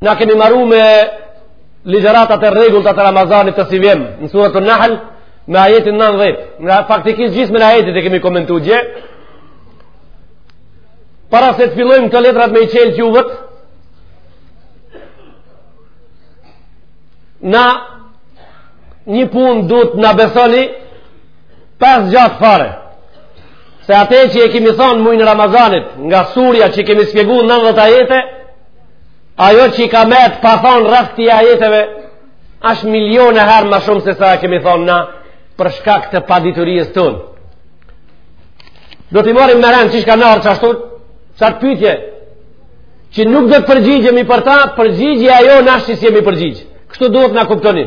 Na kemi marrun me ligjëratat e rregullta të Ramazanit të sivjemë, në suretu Nahl, me ajetin 90. Na faktikisht gjithë me në ajetit e kemi komentu dje. Para se të fillojmë këto letrat me i çelë kuvertat, na një punë du të na besoni, pas gjatë fare. Se ate që e kemi thanë mujin e Ramazanit, nga surja që kemi shpjegu nandhet ajete, ajo që ka metë pa thanë rreth këtyne ajeteve, ashtë milione herë ma shumë se sa e kemi thanë na, për shkak të paditurisë tonë. Do t'i marrim me rend qysh kanë ardhë, kështu që atë pytje, që nuk do të përgjigjemi për ta, përgjigjë e jona ashtë që s'i jemi përgjigjë. Kështu duhet na kuptoni.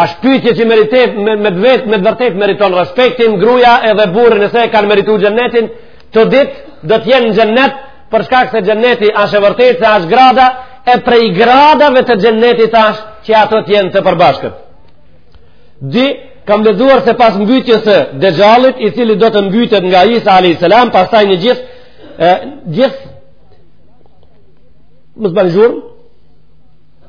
Asht pytje që meritet me, me vetë me vërtet meriton respektin, gruja edhe burri nëse e kanë merituar xhenetin, të dytë do të jenë në xhenet për shkak se xheneti është e vërtetë se është grada e prej gradave të xhenetit asht që ato të jenë të përbashkët. Dy, kam lexuar se pas mbytjes së Dexhallit, i cili do të mbytet nga Isa alejhis selam, pastaj në gjithë e gjithë mos bën zhurmë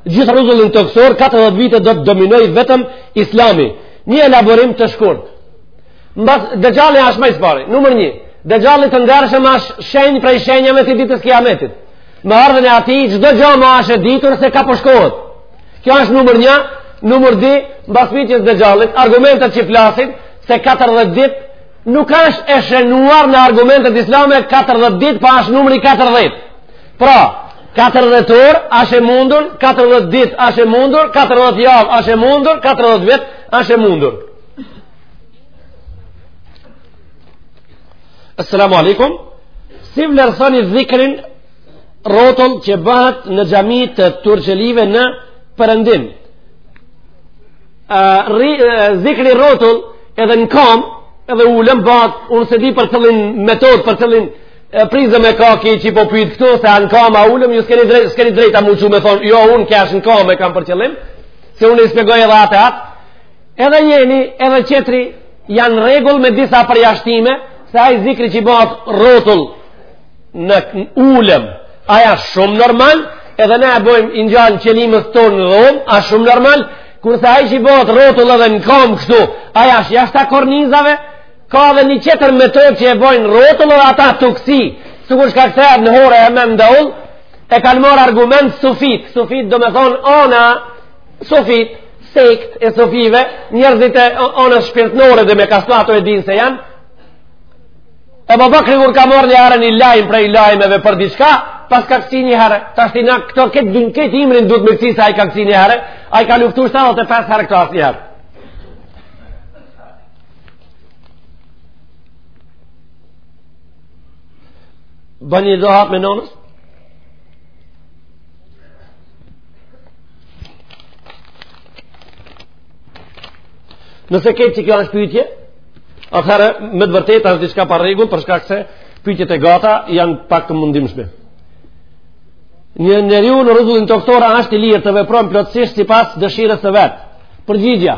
gjithë rruzullin tokësor, 40 vite do të dominojë vetëm islami. Një elaborim të shkurt. Mbas, Dexhalli ashtë ma s'pari, numër një. Dexhalli të ndershëm ashtë shenjë prej shenjave të ditës kiametit. Me ardhjen e atij, çdo gja ma ashtë e ditur se ka po shkohet. Kjo ashtë numër një, numër dy, mbas mytjes Dexhallit, argumentet që flasin, se 40 dit, nuk ashtë e shenuar në argumentet islame 40 dit, po ashtë numri 40. Pra, 40 orë ashtë e mundur, 40 dit ashtë e mundur, 40 javë ashtë e mundur, 40 vjet ashtë e mundur. Assalamu alejkum. Si vlerësoni dhikrin rrotull që bëhet në xhami të Turqelive në Perëndim? zikri rrotull edhe në kamë edhe ulun bahet unë s'e di për cilin metod për cilin E precizë me ka ky që po pyet këtu, se a në kamë a ulun, ju s'keni drejta, s'keni drejta mu me thanë, jo, unë at në kamë e kam për qëllim, se unë i shpjegoj edhe atë atë, edhe njeni, edhe tjetri, janë në rregull me disa përjashtime, se ai zikri që bahet rrotull ulun, ai asht shumë normal, edhe ne e bojmë në xhaminë tonë domethanë, asht shumë normal, kurse ai që bahet rrotull edhe në kamë kështu, ai është jashta kornizave, Ka dhe një tjetër metodë që e bojnë rrotull dhe ata tu kcy, sikur çka këthe në hore e me ndëllë, e kanë marrë argument sufit, sufit do me thonë ona, sufit, sekti i sufive, njerëzit e ona shpirtnore dhe me kastu ato e dinë se janë, Ebu Bekri kur ka marrë një arë një lajm prej lajmeve për diçka, paska kcy një herë, tashti na këto këtë dhënë këtë ymrin duhet me kcy se ai ka kcy një herë, ai ka luftu 75 herë këta asnjë herë. Bëni një dohat me nonës? Nëse ke që kjo është pyetje, atëherë me të vërtetë është diçka pa rregull për shkak se pyetjet e gata janë pak të mundimshme. Një njeriu në rruzullin tokësor është i lirë të veprojë plotësisht sipas dëshirës së vet. Përgjigja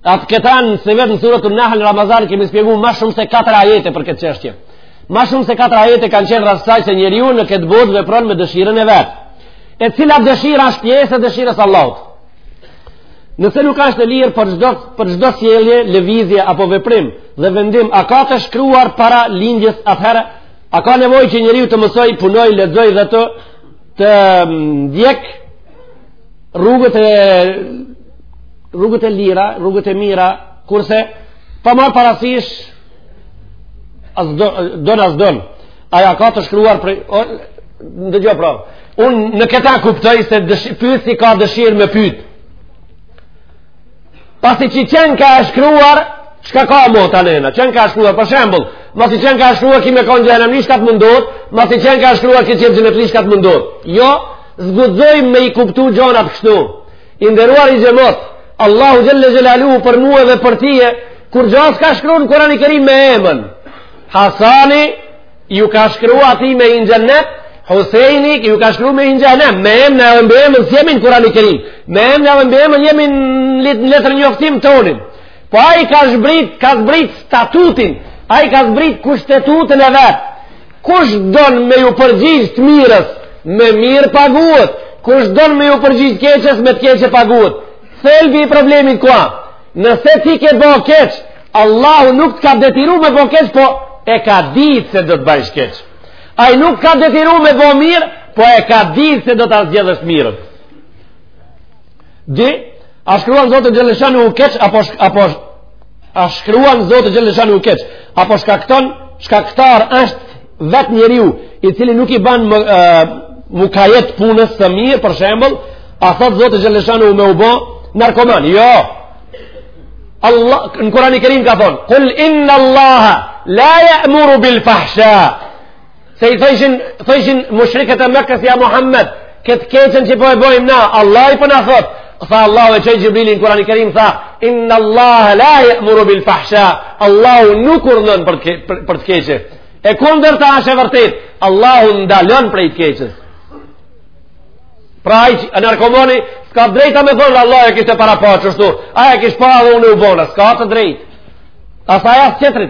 Atë këta në se vetëm në suretul Nahl në Ramazan kemi shpjegu ma shumë se 4 ajete për këtë çështje. Ma shumë se 4 ajete kanë qenë rreth asaj se njeriu në këtë botë vepron me dëshirën e vet. E cila dëshirë është pjesë e dëshirës së Allahut. Nëse nuk ashtë i lirë për çdo, për çdo sjellje, lëvizje apo veprim dhe vendim, e ka të shkruar para lindjes atëherë, a ka nevojë që njeriu të mësojë, punojë, lexojë dhe të, të mm, ndjekë rrugët e rrugët e lira, rrugët e mira, kurse pa marrë parasysh, a s'do, don a s'don. Ai e ka të shkruar për... O, në dëgjo pra, unë në këta kuptoj se dëshir, pytësi ka dëshirë me pyt. Pasi që qenka e shkruar, çka ka mo të anena, qenka e shkruar, për shembull, masi qenka e shkruar, ki me konë xhenemli çka t'mundot, masi qenka e shkruar, ki qenë xhenemli çka t'mundot. Jo, s'guxojmë me i kuptu gjonat kështu. I nderuari xhemat, Allahu xhelle xhelaluhu për mua dhe për ty, kurgja s'ka shkru n'Kur'ani Kerim me emën. Hasani ju ka shkru atij me hi n'xhenet, Huseini ju ka shkru me hi n'xhehnem, me emën e mbiemën s'jemi n'Kur'ani Kerim. Me emën e mbiemën jemi në letërnjoftim tonin. Po ai ka zbrit, ka zbrit statutin, ai ka zbrit kushtetutën e vet. Kush don me ju përgjigj të mirës, me mirë paguhet. Kush don me ju përgjigj keqes, me të keqe paguhet. Thelbi i problemit ku a? Nëse ti ke bo keq, Allahu nuk të ka detyru me bo keq, po e ka dit se do të bajsh keq. Ai nuk t'ka detyru me bo mirë, po e ka dit se do ta zgjedhësh t'mirët. Dhe, a shkruan Zoti Xheleshanuhu keq, apo, shk, apo a shkruan Zoti Xheleshanuhu keq, apo shkakton, shkaktar është vet njeriu, i cili nuk i ban mu, uh, mukajet punës së mirë, për shembull, a thot Zoti Xheleshanuhu me u bo, narkoman, jo, Allahu, në Kurani Kerim ka thonë, kul inna Allaha, la jamuru bil fahsha, Se i thojshin, thojshin mushrikët e Mekës ja Muhammed, këtë keqen që po e bojmë na, Allahi po na thotë, tha Allahu e çoi Xhibrilin, Kurani Kerim tha, inna Allah la jamuru bil fahsha, Allahu nuk urdhnon për, për, për të keqe. E kundërta asht e vërtet, Allahu ndalon prej të keqes. Pra ai që, e narkomani, s'ka të drejtë me thonë, Allahu e kishte parapa qështu, ai e kishte pa dhe unë u bona, s'ka të drejtë. As ai as qetri,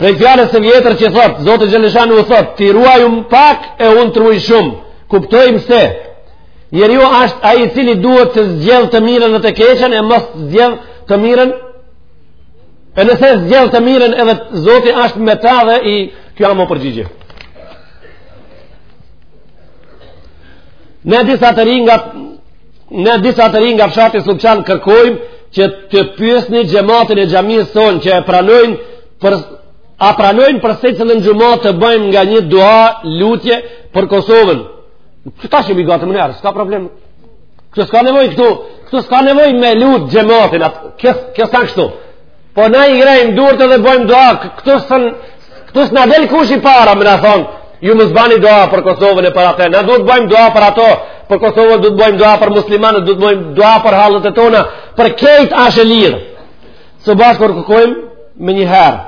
Prej fjalës së vjetër që thot, Zoti Xheleshanuhu thot, ti ruaju pak e un t'ruaj shumë. Kuptojmë se njeriu është ai i cili duhet të zgjedhë të mirën dhe të keqen e mos zgjedhë të mirën. E nëse zgjedhë të mirën edhe Zoti është me ta edhe kjo a mo përgjigje. Ne disa të rinj nga Ne disa të rinj nga fshati Sllupçan kërkojmë që të pyesni xhematin e xhamisë sonë që e pranojnë për a pranojnë për secilën xhuma të bëjmë nga një dua lutje për Kosovën. Që tash jemi gati menjëherë, s'ka problem. Këtu s'ka nevojë këtu, këtu s'ka nevojë me lut xhematin atë. Kjo kjo sa kështu. Po na i ngrejmë durët edhe bojmë dua, këtu s këtu s'na del kush i para, me na thonë, ju mos bani dua për Kosovën e për atë, na duhet bojmë dua për ato, për Kosovën duhet bojmë dua për muslimanët, duhet bojmë dua për hallet e tona, për krejt asht e lirë. Së bashkë kërë kërkojmë me një herë,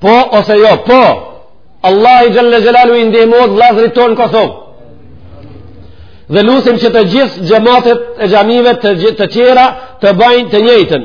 po ose jo, po, Allahi xhelle xhelaluhu i ndihmoftë vllazërit tonë n'Kosovë. Dhe lusim që të gjithë xhematet e xhamive të, të tjera të bajnë të njëjtën.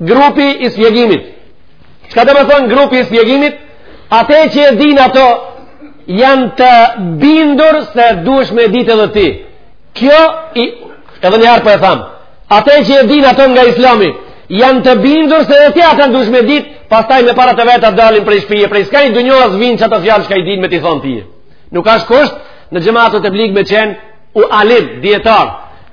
Grupi i spjegimit. Çka do me thonë grupi i spjegimit? Ate që e din ato janë të bindur se duhesh me ditë edhe ti. Kjo edhe një herë po e tham. Ate që e din ato nga Islami janë të bindur se edhe ti ata duhesh me ditë, pastaj me para të veta dalin prej shpie, prej skaj dynjos vijn çata fjalë që i din me t'i thon ti. Nuk ashtë kusht në xhemat teblig me qenë alim dijetar.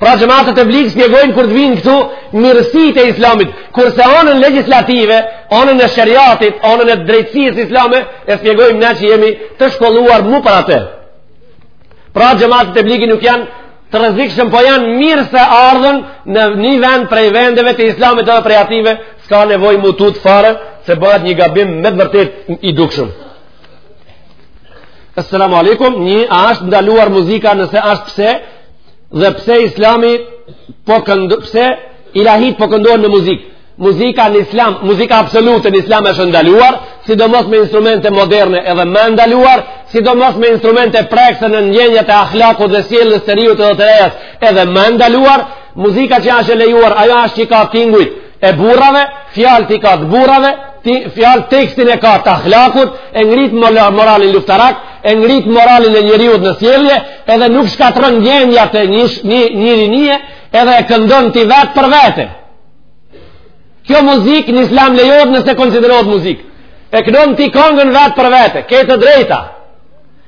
Pra xhemat teblig spjegojnë kur të vijnë këtu mirësitë e islamit, kurse anën legjislative, anën e sheriatit, anën e drejtësisë islame, e spjegojmë ne që jemi të shkolluar mu për atë. Pra xhemat teblig nuk janë të rrezikshëm, po janë mirë se ardhën në një vend prej vendeve të islamit dhe prej ative, s'ka nevoj m'u tutë fare, se bahet një gabim me të vërtit i dukshëm. Assalamu alejkum, a ashtë ndaluar muzika nëse ashtë pse, Dhe pse islami po këndo, pse ilahit po këndohen me muzikë? Muzika në islam, muzika absolute në islam është ndaluar, sidomos me instrumente moderne edhe më ndaluar, sidomos me instrumente prekse në ndjenjat e ahlakut dhe sjelljes së riut edhe të resë edhe më ndaluar, muzika që është e lejuar, ajo është që ka tingujt, e burrave, fjalët i ka të burrave, ti fjalë tekstin e ka të ahlakut, e ngrit moralin luftarak, e ngrit moralin e njeriut në sjellje, edhe nuk shkatrron ndjenjat e një, një, një rinie, edhe e këndon ti vetë për vete. Kjo muzik në islam lejohet nëse konsiderohet muzik. E këndon ti këngën vetë për vete, ke të drejta.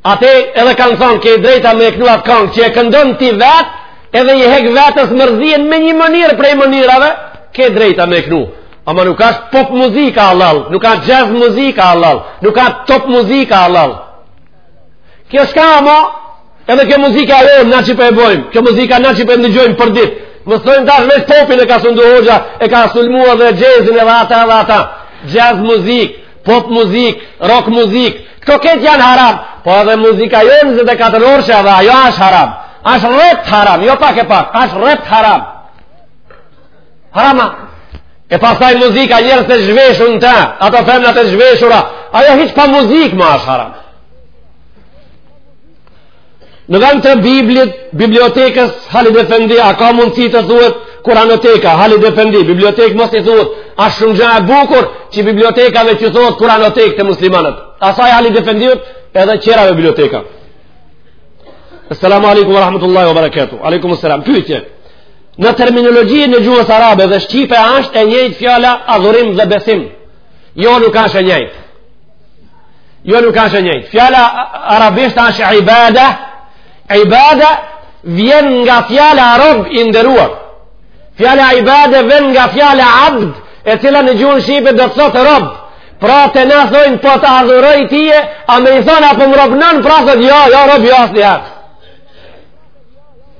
Ate edhe kanë thonë ke të drejta me e knu atë kongë që e këndon ti vetë, edhe i hek vetes mërzinë me një mënyrë prej mënyrave, ke të drejta me e knu. Ama nuk ka pop muzika halal, nuk ka jazz muzika halal, nuk ka top muzika halal. Kjo s'ka ama, edhe kjo muzika e rëmë na që për po e bojmë, kjo muzika na që për po e ndëgjojmë për ditë, me thënë tash me popin e ka sundu hoxha, e ka sulmua dhe jazzin edhe ata edhe ata, jazz muzikë, Pop muzik, rock muzik, këto krejt janë haram, po edhe muzika jonë njëzet e katër orëshe edhe ajo ashtë haram. Ashtë rrept haram, jo pak e pak, ashtë rrept haram. Haram a. E pastaj muzika njerëz të zhveshur në ta, ato femnat të zhveshura, ajo hiç pa muzikë ma ashtë haram. Në vend të Biblit, bibliotekës Halid Efendi, a ka mundësi të thuhet Kuranoteka, Halid Efendi, bibliotekë mos të thuhet, asht shumë gja e bukur që bibliotekave t'u thuhet Kuranotekë te muslimanët. Asaj Halid Efendiut edhe qerave biblioteka. Assalamu alaikum wa rahmatullahi wa barakatuh. Aleikum assalam. Pyetje. Në terminologjinë e gjuhës arabe dhe shqipe është e njëjtë fjala adhurim dhe besim. Jo nuk është e njëjtë. jo nuk është e njëjtë fjala arabisht është ibada ibada vjen nga fjala rob i nderuar fjala ibada vjen nga fjala abd e cila në gjuhën shqipe do të thotë rob pra të na thonë po të adhuroj ty a më i thon apo më robnon pra thotë jo jo rob jo asnjë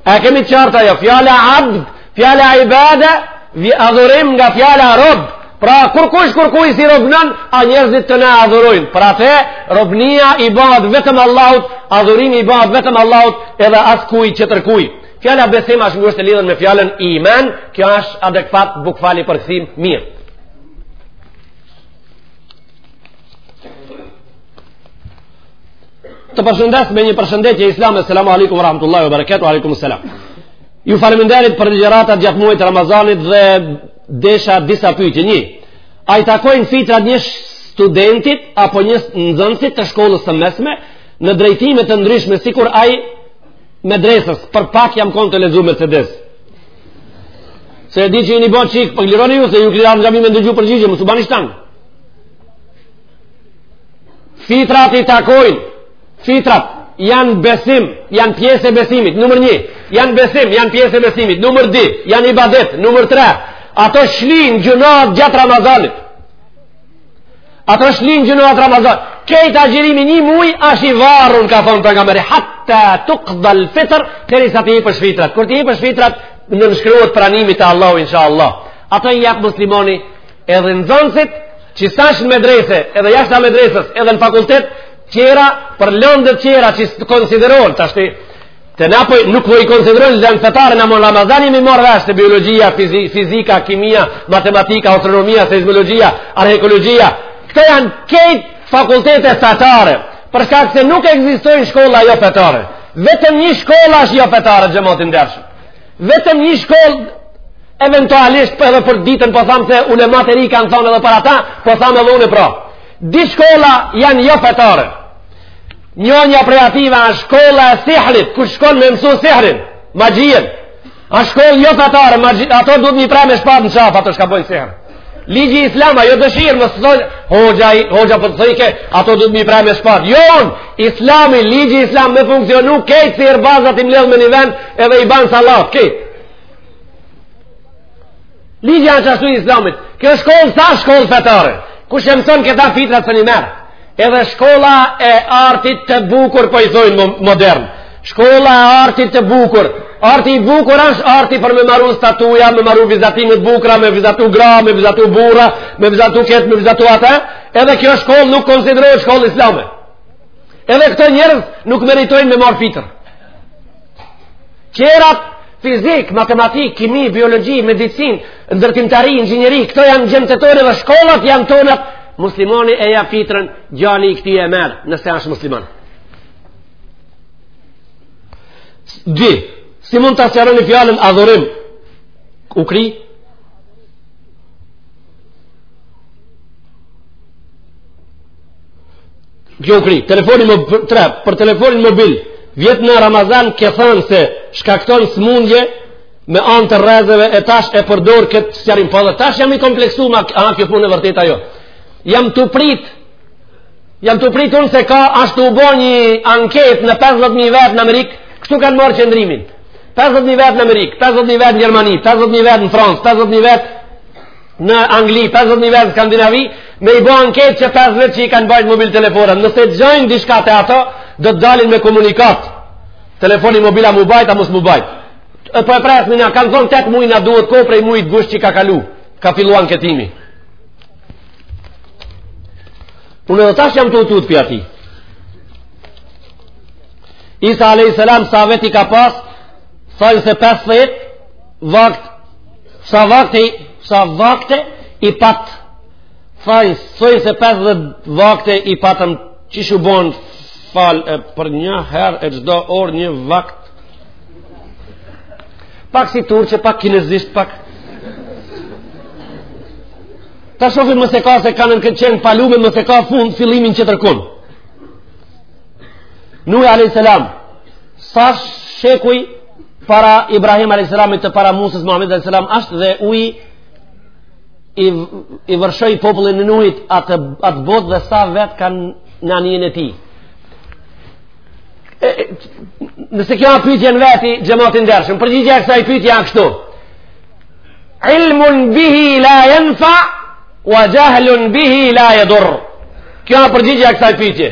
E kemi qartë ajo, fjala abd, fjala ibada, adhurim nga fjala rob. Pra kurkush kurkujt s'i robnon, a njerëzit të na adhurojnë. Pra ate robnia i bëhet vetëm Allahut, adhurimi i bëhet vetëm Allahut, edhe askuj qetër kuj. Fjala besim është ngushtë lidhur me fjalën iman, kjo është adekvat bukvalisht përkthim mirë. Të përshëndes me një përshëndetje islame, selamu alejkum, rahmatullahi, berekatu, alejkum, selam. Ju faleminderit për ligjëratat gjatë muajit të Ramazanit dhe desha disa pyetje. Një, a i takojnë fitrat një studentit apo një nxënësit të shkollës së mesme në drejtime të ndryshme sikur ai medresës, për pak jam kon tu lexu Mercedes. Se e di që i një bo qikë, për po ju, se ju klirarë nga mi me ndëgju përgjigje, më së bani shtanë. Fitrat i takojnë, fitrat janë besim, janë pjesë e besimit, numër një, janë besim, janë pjesë e besimit, numër di, janë ibadet, numër tre, ato shlijnë gjunahet gjatë Ramazanit, ato shlijnë gjunahet Ramazanit, kejt agjërimi një muj, asht i varun, ka thonë pejgamberi, hatta tukda el-fitr, derisa t'i jipsh fitrat, kur t'i jipsh fitrat, nënshkruhet pranimi te Allahu, insha Allah, ato i jap muslimani, Edhe nxënësit që s'asht në medrese, edhe jashta medresës, edhe në fakultete tjera për lëndët tjera që s'konsiderohen, tashti te na po nuk po i konsiderojnë lëndë fetare në muj Ramazan, me marrë vesh se biologjia, fizika, kimia, matematika, astronomia, seizmologjia, arkeologjia, këto janë kejt fakultete fetare, për shkak se nuk ekzistojnë shkolla jo fetare, vetëm një shkolla është jo fetare, xhemat i ndershëm. Vetëm një shkollë eventualisht për po edhe për t'ditën po thamë se ulemat e ri kanë thonë edhe për ata, po thamë edhe unë pra. Di shkolla janë jo fetare. Njonja prej atyne është shkolla e sihrit, ku shkon me mësu sihrin, magjinë. Asht shkollë jo fetare, ato duhet me i pre me shpatë në qafë, ato shka bojnë sihrin. Ligji islam a, jo dëshirë, mos thoni, hoxha, hoxha po thojke, ato duhet me i pre me shpatë. Jo unë, islami, ligji islam me funksionu, kejt sihirbazat i mledh me një vend, edhe i ban sallatë, kejt. Ligji a qashtu i islamit, kjo shkollë, s'a shkollë fetare, kush e mëson këta fitrat s'un i merr. Edhe shkolla e artit të bukur po i thojnë modern. Shkolla e artit të bukur. Arti i bukur është arti për me maru statuja, me maru vizatime t'bukra, me vizatu gra, me vizatu burra, me vizatu ketë, me vizatu atë. Edhe kjo shkollë nuk konsiderohet shkollë islame. Edhe këto njerëz nuk meritojnë me marrë fitër. Tjerat fizikë, matematikë, kimi, biologji, medicinë, ndërtimtari, inxhinieri, këto janë gjënë të tore dhe shkollat janë tonat, muslimani e jep fitrën, djali i këtij e merr, nëse asht musliman. Dhe si mund ta sqaroni fjalën adhurim, u kri, Kjo u kry, telefoni më tre, për telefonin mobil, vjet në Ramazan ke thënë se shkakton sëmundje me anë të rrezeve e tash e përdor këtë sqarim. Po dhe tash jam i kompleksum a a kjo punë e vërtetë a jo. Jam tu prit, jam tu prit unë se ka asht tu u bo një anketë në 50.000 vetë në Amerikë, kështu kanë marrë qëndrimin. 50.000 vetë në Amerikë, 50.000 vetë në Gjermani, 50.000 vetë në Francë, 50.000 vetë në Angli, 50.000 vetë në Skandinavi, me i bo anketë që 5 vjet që i kanë bajt mobil telefonat. Nëse gjejnë dishka te ato, do të dalin me komunikatë. Telefoni mobil a m'u bajt, a mos m'u bajt. E po e presim, na kanë thonë 8 muj na duhet kohë prej mujit gusht që ka kalu. Ka fillu anketimi. Unë edhe tash jam tu u tut për ati. Isa a.s. sa vetë i ka pas, thajnë se 50, vakt Sa vakte, sa vakte i pat thajnë, thajnë se 50 vakte i patën që s'u bonë fal e për një herë e çdo orë një vakt. Pak si turqe pak kinezisht pak. Ta shofim nëse ka se kanë në këtë qenë palume nëse ka fund fillimin që tërkunë. Nuhi a.s. Sa shekuj para Ibrahim a.s. para Musës Muhammed a.s. asht dhe uji, i vërshoi popullin e Nuhit atë, atë botë dhe sa vetë kanë në anijen e tij. E, nëse kjo a pyetje në veti, xhemat i ndershëm, përgjigja e kësaj pyetje a kështu. Ilmun bihi la jenfa, wa jahlun bihi la jedur. Kjo a përgjigja e kësaj pytje.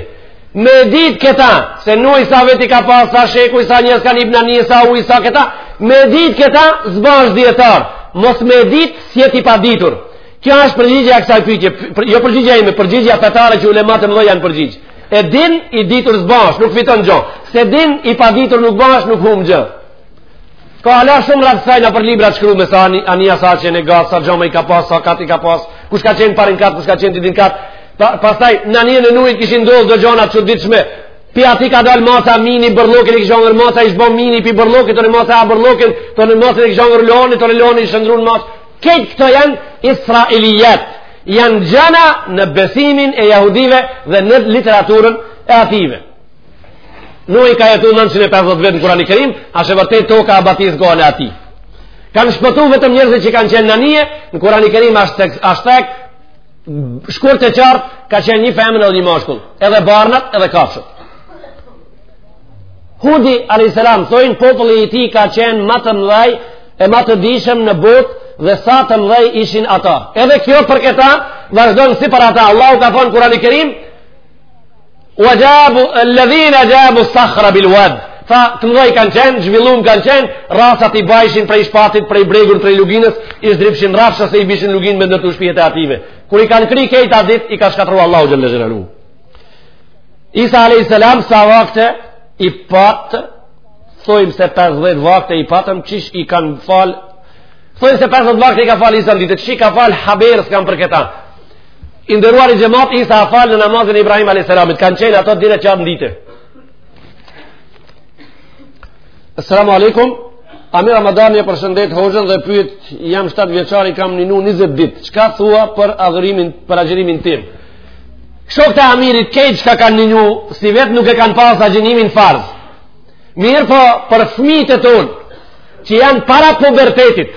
Me dit këta, se Nuhi sa vetë i ka pas, sa shekuj, sa njerëz kanë hip n'anije, sa uji, sa këta, me dit këta, s'bahesh dijetar. Mos me dit, s'jet i paditur. Kjo është përgjigja e kësaj pyetje, jo përgjigja ime, përgjigja fetare që ulemat e mëdhenj janë përgjigj. E din i ditur s'bash, nuk fiton gjë. Se din i paditur nuk bash, nuk humb gjë. Ka hala shumë rreth saj nëpër libra të shkrume sa anija sa qenë e gatë, sa dhoma i ka pasë, sa kate i ka pasë, kush ka qenë n'parin kat, kush ka qenë n'dytin kat. Pa, pastaj, në anijen e Nuhit kishin ndodhë do gjona çuditshme. Pi ati ka dalë maca, mini bërllokin e kishin ngrënë maca, ish bo mini pi bërllokit, të në maca a bërllokin, të në maca i kishin ngrënë luani, të në luani ish shndërru në macë. Këtë këto janë israilijat, janë gjana në besimin e jahudive dhe në literaturën e ative. Nuhi ka jetu 950 vjet në Kurani Kerim, a âsht vërtet toka a batis gane ati. Kanë shpëtu vetëm njërëzit që kanë qenë në anije, në Kurani Kerim âsht ajet, shkurt e qartë, ka qenë një femën edhe një mashkull, edhe barnat edhe kafshët. Hudi a.s. thojnë populli i ti ka qenë ma të mëdhaj e ma të dijshëm në botë dhe sa të mëdhaj ishin ata. Edhe kjo për këta, vazhdojnë si për ata. Allahu ka thanë Kurani Kerim, Wa jabu alladhina jabu sakhra bil wad. Tha, të mëdhaj kanë qenë, zhvillum kanë qenë, rasat i bajshin prej shpatit, prej bregut, prej luginës, i zdrypshin rafsh ose i bishin n'luginë me ndërtu shpijat e atyve. Kur i kanë kry krejt at ditë, i ka shkatrru Allahu xhelle xhelaluhu. Isa a.s. sa vakte i patë, thojmë se 50 vakte i patëm, qysh i kanë falë, thojmë se 50 vakte i ka falë Isa në ditë, qysh i ka falë haber s'kam për këta, I nderuari xhemat Isa a falë në namazin e Ibrahim alayhis salamit kanë qenë ato dy reqate n'ditë. Assalamu alaikum. Amir Ramadani e përshëndet hoxhën dhe pyet jam 7 vjeçar i kam ninu 20 ditë. Çka thua për agjërimin për agjërimin tim? Shokët e Amirit krejt çka kanë ninu, si vet nuk e kanë pas agjërimin farz. Mirëpo për fëmijët e tonë që janë para pubertetit,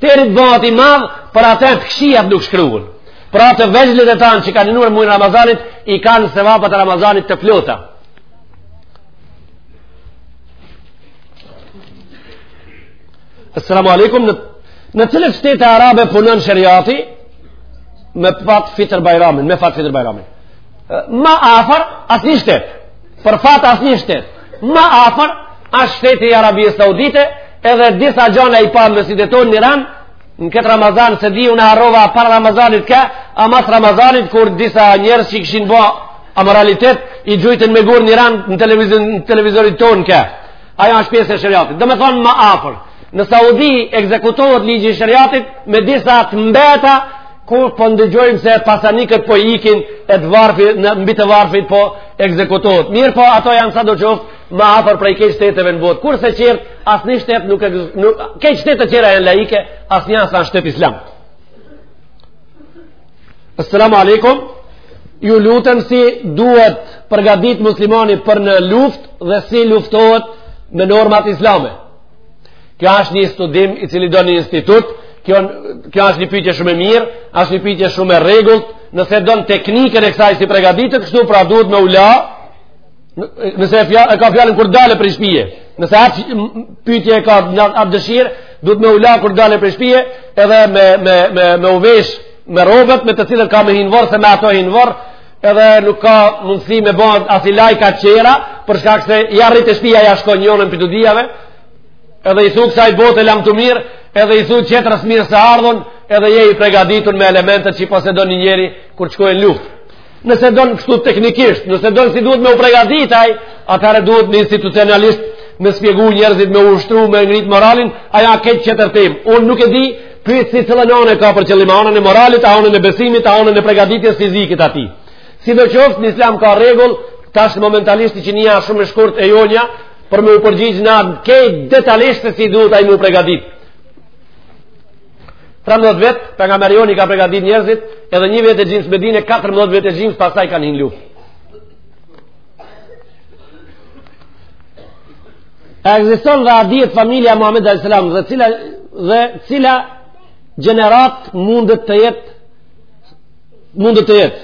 Teri të bahat i madhë, për atë e t'kshijat nuk shkruhun. Pra të vegjëlit e tanë që kanë ninu mujn e Ramazanit, i kanë sevapat e Ramazanit të plota. Assalamu alaikum, në, në cilat shtete arabe punon sheriati, me fat fitër bajramin, me fat fitër bajramin. Ma afër, asnjë shtet. Për fat asnjë shtet. Ma afër, Asht shteti i Arabisë Saudite edhe disa gjana i pamë sidomos në Iran në këtë Ramazan s'e di unë harrova para Ramazanit ka a mas Ramazanit kur disa njerës që kishin bo amoralitet i gjujtën me gurë në Iran në, televizor, në televizorit ton ka ajo është pjesë e sheriatit dhe me thonë ma afër në Saudi ekzekutohet ligji i sheriatit me disa të mbeta kur po ndëgjojmë se pasanikët po ikin e të varfi, në mbi të varfit po ekzekutohet mirëpo ato janë sidoqoftë më afër prej krejt shteteve në botë. Kurse qert asnjë shtet nuk e nuk krejt shtetet tjera janë laike, asnjë as është shtet islam. Assalamu alaikum. Ju lutem si duhet përgatit muslimani për në luftë dhe si luftohet me normat islame. Kjo është një studim i cili do një institut, kjo, kjo është një pytje shumë e mirë, është një pytje shumë e rregullt, nëse do në teknikën e kësaj si pregaditet, kështu pra duhet me u la, nëse e e ka fjalën kur del prej shpije. Nëse ajo pyetje e ka atë dëshirë, duhet me u la kur del prej shpije, edhe me me me me u vesh me rrobat me të cilat ka me hi n'vorr se me ato hin n'vorr, edhe nuk ka mundësi me bo asi llaka çera, për shkak se ja rrin te shpia ja shkon njani prej t'dyjave. Edhe i thu ksaj bote lamtumirë, edhe i thu tjetrës mirë se ardhën, edhe je i pregaditun me elementet që i posedon një njeri kur shkon n'luftë. Nëse don kështu teknikisht, nëse don si duhet me u pregadit ai, atëherë duhet institucionalisht me spjegu njerëzit me u ushtru, me ngrit moralin, ajo a krejt qetër temë. Unë nuk e di, pyetësi cilën anë e ka për qëllim, a anën e moralit, anën e besimit, anën e pregaditjes fizike t'atij. Sido qoftë, në islam ka rregull, tash momentalisht çinia shumë e shkurt e jonja, për me u përgjigjë në atë, krejt detalisht se si duhet ai me u pregadit. 13 vjet pejgamberi joni i ka përgatit njerëzit edhe një vjet e gjyms n'Medinë 14 vjet e gjyms pastaj kanë hin n'luftë A ekziston dhe ato ditë familja e Muhammed a.s. dhe cila, dhe cila gjenerat mundet të jetë mundet të jetë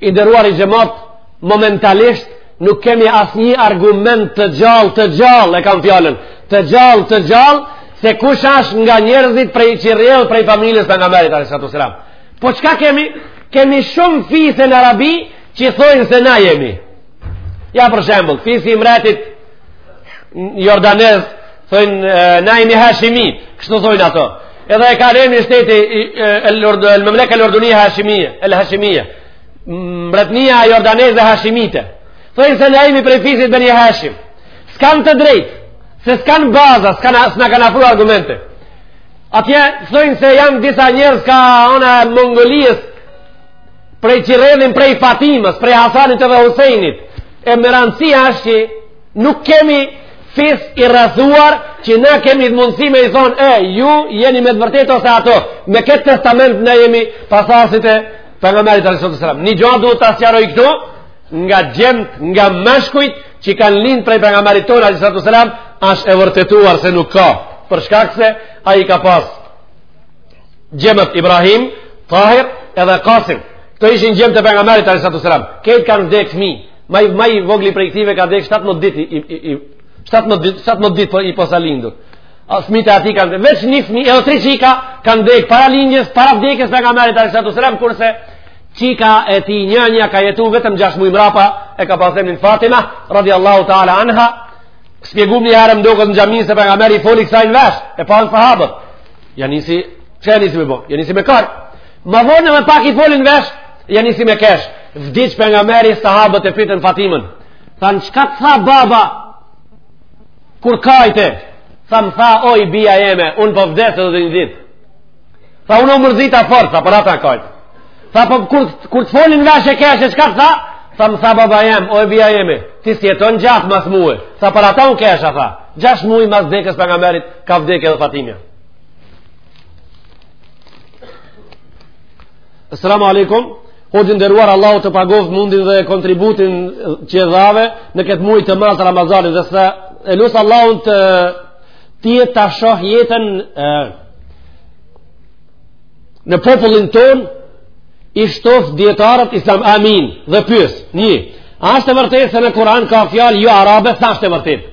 I nderuari xhemat, momentalisht nuk kemi asnjë argument të gjallë, të gjallë e kam fjalën, të gjallë, të gjallë se kush është nga njerëzit prej çi rrjedh, prej familjes t'pejgamberit alejhi salatu selam. Po çka kemi? Kemi shumë fise në Arabi që thonë se na jemi. Ja për shembull, fisi i mbretit Jordanez Thojnë na jemi Hashimi, kështu thojnë ato. Edhe e ka emnin shteti Al-Mamlaka Al-Urduniya Hashimiya, Al-Hashimiya. Mbretnia Jordaneze Hashimite. Thojnë se na jemi prej fisit Bani Hashim. S'kan të drejtë, se s'kan baza, s'kan s'na kanë afru argumente. Atje thojnë se janë disa njerëz ka ana e Mongolisë prej që rrjedhin prej Fatimës, prej Hasanit edhe Husejnit. E më rëndësi asht që nuk kemi fis i rrethuar që na kemi mundësi me i thonë e ju jeni me të vërtetë ose ato me këtë testament na jemi pasardhësit e pejgamberit alayhi salatu wasalam një gjë duhet ta sqaroj këtu nga gjemt nga mashkujt që kanë lind prej pejgamberit ton alayhi salatu wasalam është e vërtetuar se nuk ka për shkak se ai ka pas gjemt Ibrahim Tahir edhe Kasim këto ishin gjemt e pejgamberit alayhi salatu wasalam krejt kanë vdekë fëmijë Maj, maj vogli prej këtyve ka vdek 17 dit i, i, i, 17 dit, 17 dit po, i posa lindur. A fëmijët e atij kanë vdek veç një fëmijë, edhe tri çika kanë vdek para lindjes, para vdekjes pejgamberit alayhis salam kurse çika e tij njana ka jetu vetëm 6 muaj mbrapa e ka pas emnin Fatima radhiyallahu taala anha. Spjegum një herë m'doket në xhami se pejgamberi i foli kësaj në vesh, e panë sahabët. Ja nisi, çka nisi me bë? Ja nisi me ka. Ma vonë me pak i foli n'vesh, ja nisi me kesh. Vdiq Pejgameri, sahabët e pytën Fatimën. Thanë, çka të tha baba? Kur kajte? Tha, më tha, oj, bija jeme, unë po vdes edhe edhe një ditë. Tha, unë u mërzita fort, tha, për ata kajta. Tha, po, kur, kur të foli n'vesh e keshe, çka të tha? Tha, më tha baba jem, oj, bija jeme, ti s'jeton gjatë mas mue. Tha, për ata unë kesha, tha, gjashtë muj mas dekës Pejgamerit, ka vdekë edhe Fatimja. Assalamu alaikum. Hoxhë i nderuar Allahu të pagoftë mundin dhe kontributin që e dhave në këtë muaj të madh të Ramazanit dhe sa e lus Allahun të ti ta shtojë jetën e, në popullin tonë i shtoftë dijetarët islam amin dhe pyes një a është e vërtetë se në Kur'an ka fjalë jo arabe sa është e vërtetë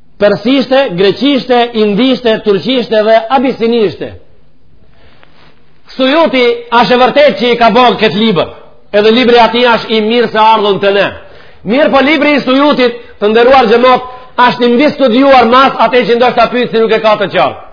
Persishte, greqishte, indishte, turqishte dhe abisinishte. Sujuti ashtë e vërtetë që e ka bo këtë libër, edhe libri i tij ashtë i mirëseardhun te ne. Mirëpo libri i Sujutit, të nderuar xhemat, ashtë i mbistudiuar mas atë që ndoshta pytësi nuk e ka të qartë.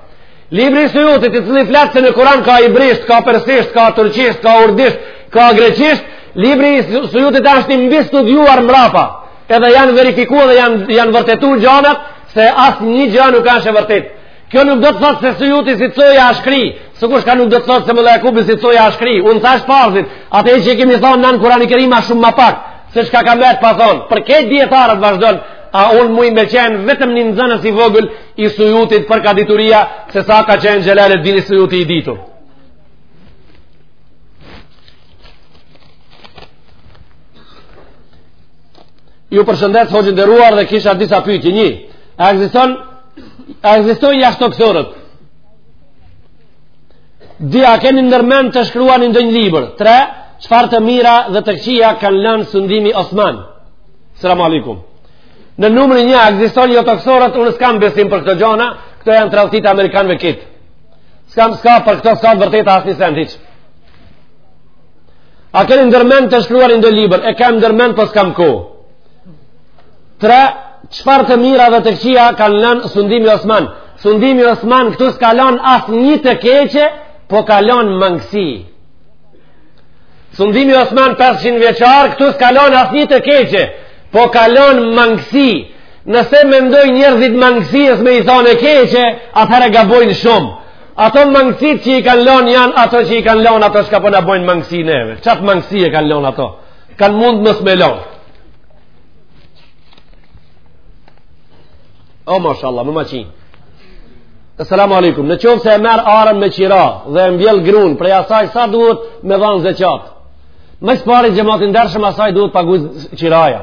Libri i Sujutit i cili flet se në Kuran ka ibrisht, ka persisht, ka turqisht, ka urdisht, ka greqisht, libri i Sujutit ashtë i mbistudiuar mrapa. Edhe janë verifikua dhe janë, janë vërtetu gjanat se asnjë gja nuk ashtë e vërtetë. Kjo nuk do të thotë se Sujuti si coja a shkri, së kush ka nuk do të thotë se më dhe e si coja a shkri. Unë thashë parzit, ate që kemi thonë në në Kurani Kerim a shumë ma pak, se çka ka metë pa thonë. Për këtë dijetarët vazhdojnë, a unë muj me qenë vetëm një nxënës i vogël i Sujutit për ka dituria se sa ka qenë Xhelaledin Sujuti i ditur. Ju përshëndes hoxhë i nderuar dhe kisha disa pyetje. Një, a ekziston a ekzistojnë jashtëtokësorët? Dy, a keni ndërmend të shkruani ndonjë libër? 3. Çfarë të mira dhe të këqija kanë lënë sundimi Osman? Selam aleikum. Në numrin 1 a ekzistojnë jotokësorët, unë s'kam besim për këto gjona, këto janë tradhti të amerikanëve kit. S'kam s'ka për këto s'ka t'vërteta asnjë send hiç. A keni ndërmend të shkruani ndonjë libër? E kam ndërmend, po s'kam kohë. Tre, çfarë të mira dhe të këqija kanë lënë sundimi Osman? Sundimi Osman këtu s'ka lënë asnjë të keqe, po ka lënë mangësi. Sundimi Osman 500 vjeçar këtu s'ka lënë asnjë të keqe, po ka lënë mangësi. Nëse mendojnë njerëzit mangësisë me i thonë e keqe, atëherë gabojnë shumë. Ato mangësitë që i kanë lonë janë ato që i kanë lonë ato çka po na bojnë mangësi neve. Qatë mangësi e kanë lonë ato? Kanë mund mos me lonë. O, oh, mashallah, me maqinë. Assalamu alaikum. Në qoftë se e merr arën me qira dhe e mbjell grunë, prej asaj sa duhet me dhanë zeqatë. Më së pari xhemat i ndershëm asaj duhet pagu qiraja.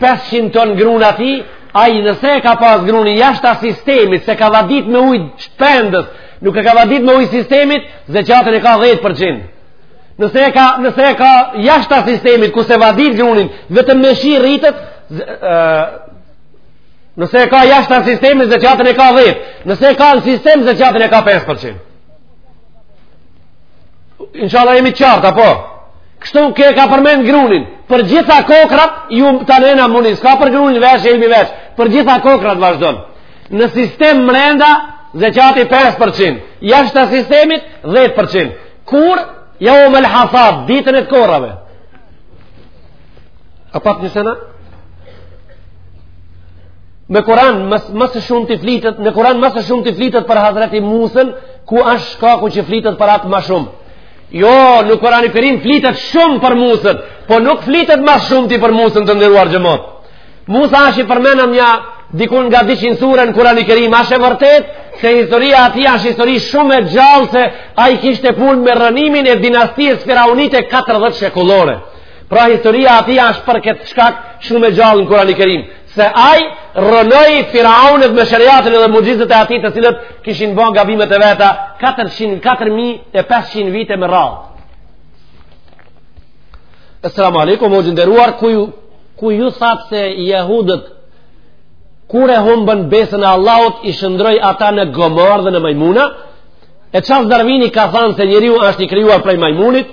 500 ton grunë aty, ai nëse e ka pas grunin jashta sistemit, s'e ka vadit me ujë shpendës, nuk e ka vadit me ujë sistemit, zeqatën e ka 10%. Nëse e ka, nëse e ka jashta sistemit, ku s'e vadit grunin, vetëm me shi rritet, nëse e ka jashta sistemit, zeqatën e ka 10%. Nëse e ka në sistem, zeqatën e ka 5%. Inshallah jemi qartë, apo? Kështu ke ka përmend grunin. Për gjitha kokrrat ju ta nëna mundi, s'ka për grunin vesh elmi vesh. Për gjitha kokrrat vazhdon. Në sistem mrenda zeqati 5%, jashtë sistemit 10%. Kur? Jaumel hasad, ditën e të korrave. A pak një sena? Në Kur'an më së shumti flitet, në Kur'an më së shumti flitet për Hazreti Musën, ku është shkaku që flitet për atë më shumë. Jo, në Kur'ani Kerim flitet shumë për Musën, po nuk flitet më së shumti për Musën të nderuar xhamat. Musa është i përmendur në dikun nga 20 sure në Kur'ani Kerim, është e vërtetë se historia e tij është histori shumë e gjallë se ai kishte punë me rrënimin e dinastisë faraonite 40 shekullore. Pra historia e tij është për këtë shkak shumë e gjallë në Kur'ani Kerim. se ai rrënoi firaunët me sheriatin dhe muxhizet e atij të cilët kishin bon gabimet e veta 4000 4500 vite me radhë. Assalamu alaikum, hoxhë i nderuar, ku ju ku ju thatë se jehudët kur e humbën besën e Allahut i shndërroi ata në gomar dhe në majmuna? E Charles Darwini ka thanë se njeriu është i krijuar prej majmunit,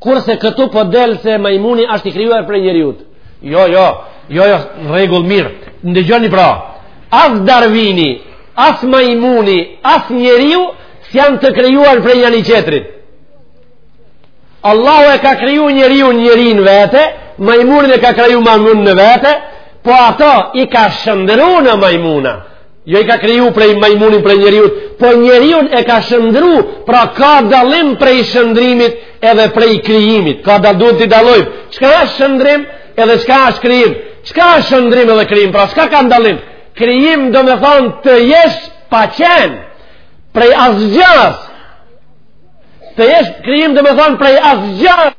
kurse këtu po del se majmuni ashtë i krijuar prej njeriut. Jo, jo, jo, jo, n'rregull mirë. Ndëgjoni pra. As Darwini, as majmuni, as njeriu s'janë të krijuar prej njani-tjetrit. Allahu e ka kriju njeriun njeri n'vete, majmunin e ka kriju majmun në vete, po ato i ka shëndrru në majmuna. Jo i ka kriju prej majmunin prej njeriut, po njeriun e ka shëndrru, pra ka dallim prej shëndrrimit edhe prej krijimit. Ka da duhet t'i dallojmë. Çka ashtë shëndrrim edhe çka ashtë krijim? Çka ashtë shëndrrim edhe krijim? Pra çka kanë dallim? Krijim domethonë të jesh i paqenë. Prej asgjas. Të jesh krijim domethonë prej asgjas.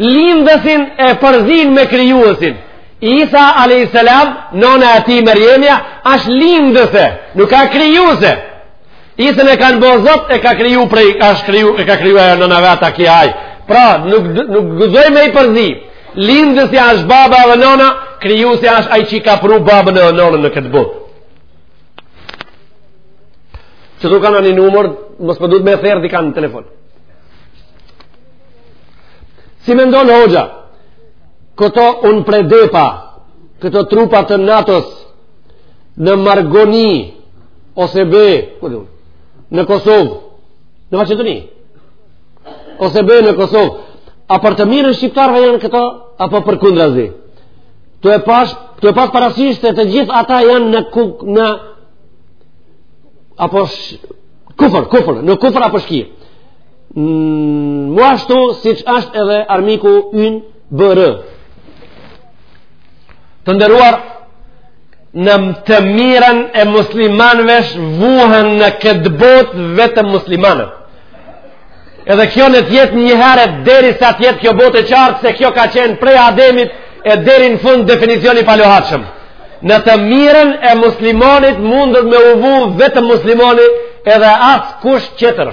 Lindësin e përzijnë me krijuesin. Isa a.s. Nona e tij Merjemja është lindëse, nuk ka krijuesi. Isën e kanë bo zot, e ka kriju prej, ka shkriju, e ka kriju e nona vetë e ka ajo. Pra, nuk, nuk guxojmë me i përzi. Lindësi është baba dhe nona, krijuesi është ai që ka pru babën e nonën në këtë botë. Qe tu e kanë një numër, mos po duhet me e thirrë dikënd në telefon. Si mendon hoxha, këto unë prej depa, këto trupa të NATO-s, në Margoni, ose be, në Kosovë, në Macedoni, ose be në Kosovë, a për të mirën e shqiptarëve janë këto, apo përkundrazi? Tu e pas, tu e pas parasysh se të gjithë ata janë në, në apo sh, kufër, kufër, në kufër apo shkirë. Mm, mua ashtu siç ashtë edhe armiku yn, bre. Të nderuar, në të mirën e muslimanëve vuhen në këtë botë vetëm muslimanët. Edhe kjo le të jetë një herë deri sa të jetë kjo botë e qartë se kjo ka qenë prej Ademit e deri në fund definicion i paluhatshëm. Në të mirën e muslimanit mundet me u vu vetëm muslimani edhe askush tjetër.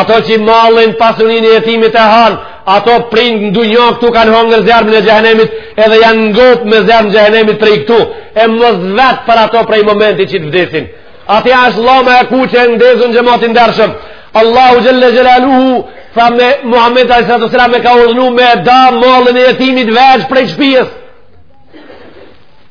Ato që mallin pasuninë e jetimit e han, ato prej në dunja këtu kanë hongër zjarmin e xhehenemit edhe janë ngop me zjarm të xhehenemit prej këtu e mos vet për ato prej momenti që të vdesin. Aty ashtë llama e kuqe e ndezun, xhemat i ndershëm. Allahu xhelle xhelaluhu tha me Muhammed a.s. me ka urdhnu me da mallin e jetimit veç prej shpijes.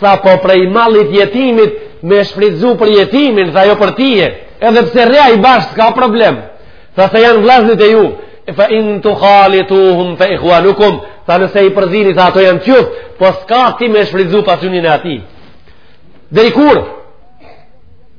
Tha po prej mallit jetimit me shfrytzu për jetimin, tha jo për tije, edhe pse rri ai bashkë s'ka problem. Tha se janë vlaznit e ju, e fa in tukhalituhum fa ikhuanukum, tha nëse i përzieni, tha ato janë qyth, po s'ka ti me shfrytzu pasuninë e atij. Deri kur,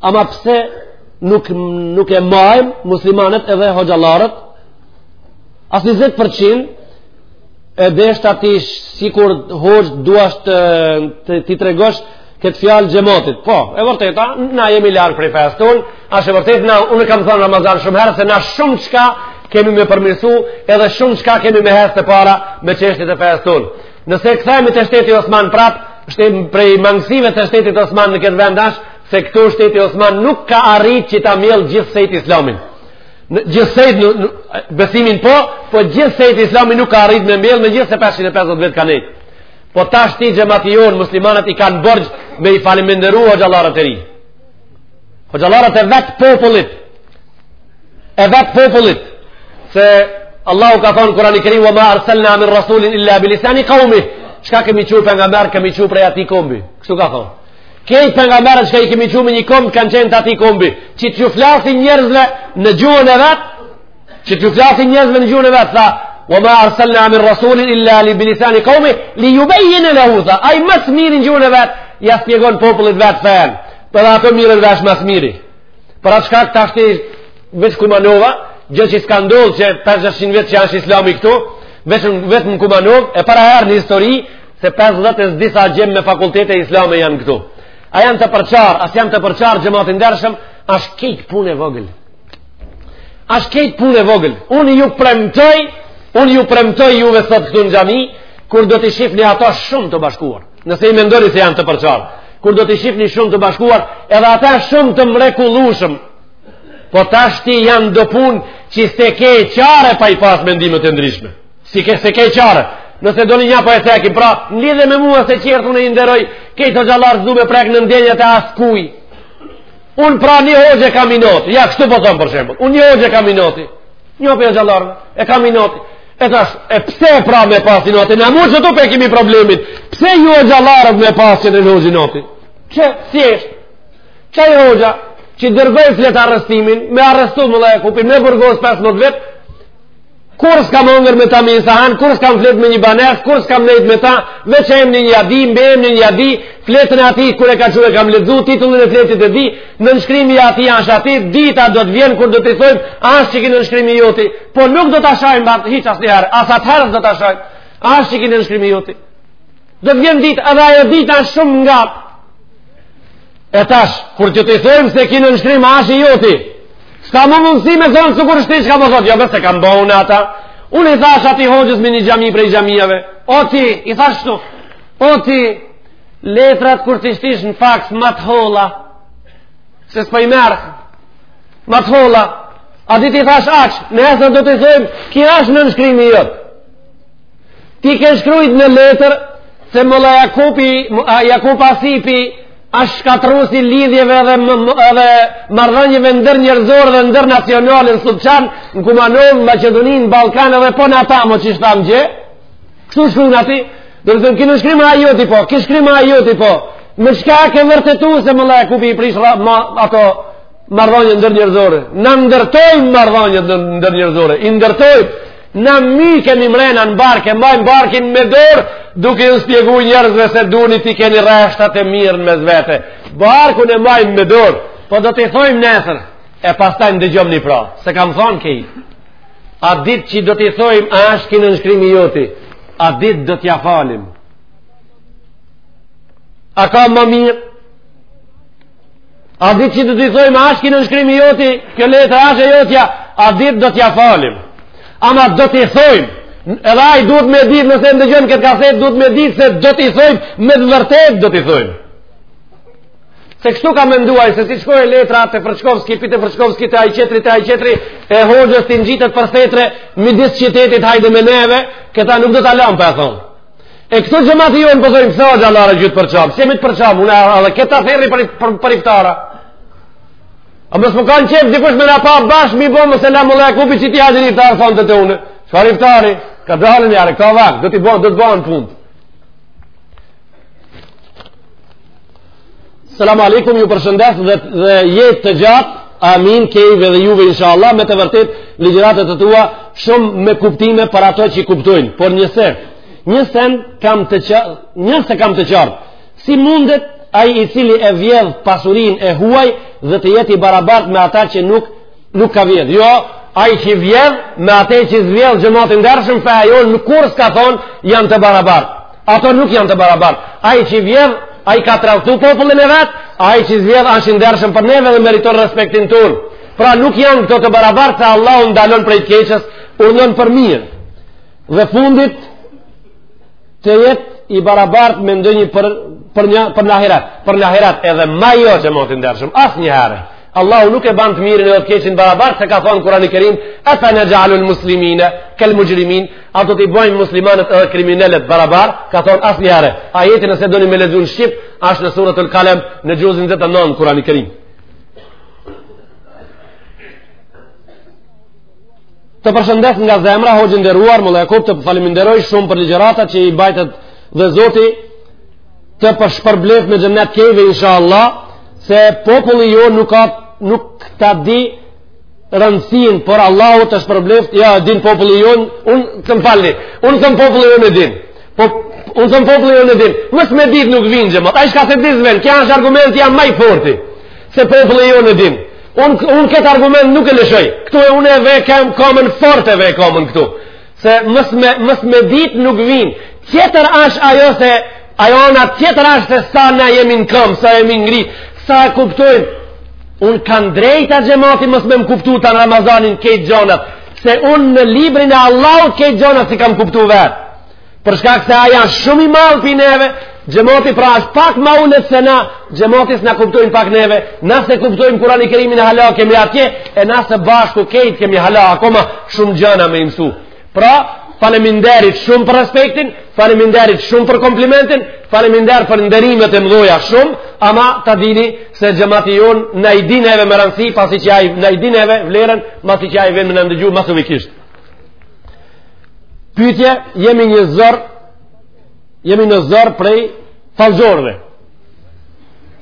Ama pse nuk, nuk e majmë muslimanët edhe hoxhallarët, as njëzet përqind, e deshta ty sikur hoxhë duash të, të, të, tregosh këtë fjalë xhematit. Po, e vërteta, na jemi larg prej faizit, asht e vërtetë, na, unë kam thënë Ramazan shumë herë, se na shumë çka kemi me përmirësu, edhe shumë çka kemi me hesë të para me çështje të faizit. Nëse kthehemi te shteti Osman prap, prej mangësive të shtetit Osman në këtë vend ash, se këtu shteti Osman nuk ka arrit që ta mjellë gjithsejt islamin. Në gjithsejt, në, në, besimin po, po gjithsejt islamin nuk ka arrit me mjellë megjithëse 550 vjet ka nejtë. Po tash ti xhemati jonë, muslimanët i kanë borxh me i falimenderu hoxhallarët e ri. Hoxhallarët e vetë popullit, e vetë popullit, se Allahu ka thonë Kurani Kerim, wa ma arsalna min rasulin illa bilisani kaumi, çka kemi çu pengamber, kemi çu prej atij kombi, kështu ka thonë. Kejt pengamberët, çka i kemi çu me një komb, kanë qenë të atij kombi, që t'ju flasin njerëzve në gjuhën e vet, Që t'u flasin njerëzve në gjuhën e vet, tha, "Wa ma arsalna min rasulin illa li bi lisani qawmi li yubayyin lahu." Tha ai ma së miri në gjuhën e vet, ja shpjegon popullit vet fenë. Për ato mirren vesh ma së miri. Për atë shkak tash ti vetë Kumanova, gjë që s'ka ndodhur që 500 vjet që janë islami këtu, vetëm vetëm në Kumanovë e para herë në histori se 50 e disa djem me fakultete islame janë këtu. A janë të përçarë, a s'janë të përçarë xhemat i ndershëm, asht kejt punë e vogël. Asht kejt punë e vogël. Unë ju premtoj, unë ju premtoj juve sot këtu në xhami, kur do t'i shifni ato shumë të bashkuar. Nëse i mendoni se janë të përçarë. Kur do t'i shifni shumë të bashkuar, edhe ata shumë të mrekullushëm. Po tash ti janë do punë që s'e ke çare pa i pas mendimet e ndryshme. S'i ke, s'e ke çare. Nëse doni një po e ceki, pra, në lidhe me mua se tjerët unë i nderoj, kejt hoxhallarët, s'du me prek në ndjenjat e askujt. Unë pra një hoxhë e kam inoti, ja kështu po thonë për shembull, unë një hoxhë e kam inoti, një prej hoxhallarve, e kam inoti, e tash, e pse pra me pas inoti, na mu qëtu po e kimi problemin, pse ju hoxhallarve me pas që të një hoxhë inoti, që si është, qai hoxha, që dërgoi fletarrestimin, me arrestu Mulla Jakupin, me burgos 15 vetë, Kur s'kam hongër me ta me një sahan, kur s'kam fletë me një banesë, kur s'kam nejtë me ta, veç emnin ja di, mbiemnin ja di, fletën e atij, kur e ka çu e kam lexu, titullin e fletit e di, nënshkrimi i atij asht aty, dita do të vjen, kur do t'i thojmë, asht qiky nënshkrimi joti, po nuk do ta shajmë, bat, hiç asnjëherë, as atëherë s'do ta shajmë, asht qiky nënshkrimi joti. Do të vjen ditë, edhe ajo dita shumë ngat, E tash, kur do t'i thojmë se ky nënshkrim asht i joti, s'ka mo mundësi me thonë sikur shti çka po thotë, jo be s'e kam bo unë ata, unë i thash atij hoxhës me një xhami prej xhamiave, o ti, i thash shtu, o ti, letrat kur t'i shtish në faks ma të holla, se s'po i merr, ma të holla, a di i thash aq, nesër do t'i thojmë, ky asht nënshkrimi jot, Ti ke shkrujt në letër se Mulla Jakupi, Jakup Asipi, është shkatërrus i lidhjeve dhe, dhe marrëdhënieve ndërnjerëzore dhe ndërnacionale në Sllupçan, në Kumanovë, Maqedoni, në Ballkan dhe po në Atamo që ishtë tamë gje. Kështu shkrun aty, dhe në të ky nënshkrim a joti po, ky shkrim a joti po, me çka e ke vërtetu se Mulla Jakupi i prish ma, ato Marrdhanje ndërnjerzore. Na ndërtojmë marrdhanje ndërnjerzore. I ndërtojmë. Na i kemi mrena në bark, e majmë barkun me dorë, duke ju spjegu njerzve se duhet t'i keni rreshtat e mirë mes vete. Barkun e majmë me dorë, po do t'i thojmë nesër, e pastaj ndëgjomni pra, s'e kam thonë kej. At ditë që do t'i thojmë, a është ky nënshkrimi joti, at ditë do t'ja falim. A ka ma mirë? At ditë që do t'i thojmë a asht ky nënshkrimi joti, kjo letra a asht jotja, at ditë do t'ja falim. Ama do t'i thojmë, edhe ai duhet me dit, nëse ndëgjon këtë kasetë, duhet me dit se do t'i thojmë, me të vërtet do t'i thojmë. Se kështu ka mendu ai, se si shkoi letra te Frçkovski, pyte Frçkovski, te ai tjetri, te ai tjetri, e hoxhës t'i ngjitet për setre, midis qytetit hajde me neve, këta nuk do ta lamë pa e thonë. E këto xhemati jonë pëzojnë pësa o gjallarë gjithë për qamë, si jemi për qamë, unë edhe këta thirri për, për, për iftar. A mos po kanë qef, dikush me na pa bashkë, m'i bo me selam Mulla Jakupi që t'i hajën iftar, thonte unë. Çfar iftari, ka dalën jare, ka vakt, do t'i bo, do të bo punë. Selam aleikum, ju përshëndes dhe, dhe jetë të gjatë, amin, kejve dhe juve, insha Allah, me të vërtet, ligjëratat e tua, shumë me kuptime për ato që i kuptojnë, por një sen, një sen kam të qartë, një s'e kam të qartë, si mundet ai i cili e vjedh pasurinë e huaj dhe të jetë i barabartë me ata që nuk Nuk ka vjedh, jo, ai që vjedh, me ate që s'vjedh xhemat i ndershëm, feja jonë kurrë s'ka thonë, janë të barabartë. Ato nuk janë të barabartë. Ai që vjedh, ai ka tradhtu popullin e vet, ai që s'vjedh, asht i ndershëm për neve dhe meriton respektin tunë. Pra nuk janë këto të barabartë, se Allahu ndalon prej të keqes, urdhnon për mirë. Dhe fundit, të jetë i barabartë mendoj për për në ahiret, për në ahiret edhe ma, jo xhemat i ndershëm asnjëherë. Allahu nuk e ban të mirin edhe të keqin barabartë, se ka thonë Kurani Kerim, e fe nexhalul muslimine kel muxhrimin, a do t'i bojmë muslimanët edhe kriminelët barabartë, ka thonë asnjëherë, ajeti nëse doni me lexu në shqip, asht në suretul Kalem në xhuzin zet e nanë Kurani Kerim. Të përshëndes nga zemra, hoxhë i nderuar, Mulla Jakup të faleminderoj shumë për ligjëratat që i mbajtët dhe Zoti, të shpërbleftë me xhennet kejve insha Allah se populli jonë nuk ka nuk ta di rëndësinë por Allahu të shpërbleftë ja din populli jonë të më falni unë them populli jonë din po, unë them populli jonë din mos me dit nuk vinë xhemat a i shka se dizvel kjo është argumenti jem ma i forti se populli jonë din unë un këtë argument nuk e lëshoj këtu e unë e ve kam kamën fort e ve kamën këtu se mos me, mos me dit nuk vin tjetër ash ajo se ajo ana tjetër ash se sa na jemi në këmb sa jemi ngrit sa e kuptojmë unë kanë drejta xhemati mos me më kuptu të në Ramazanin kejtë gjonat se unë në librin e Allahut kejtë gjonat s'i kam kuptu vetë për shkak se a janë shumë i naltë për neve Xhemati pra është pak ma ulët se na, xhemati s'na kuptojnë pak neve, na s'e kuptojmë Kurani Kerimin e hala kemi atje, e na së bashku kejt kemi hala akoma shumë gjana me i msu. Pra, faleminderit shumë për respektin, faleminderit shumë për komplimentin, faleminderit për nderimet e mdhaja shumë, ama ta dini se xhemati jonë na i din neve me rëndësi, pasi që ai na e din neve vlerën, masi që ai vjen me na ndëgju, masë vikisht. Pyetje, jemi në zor, jemi në zor prej fallxhorëve.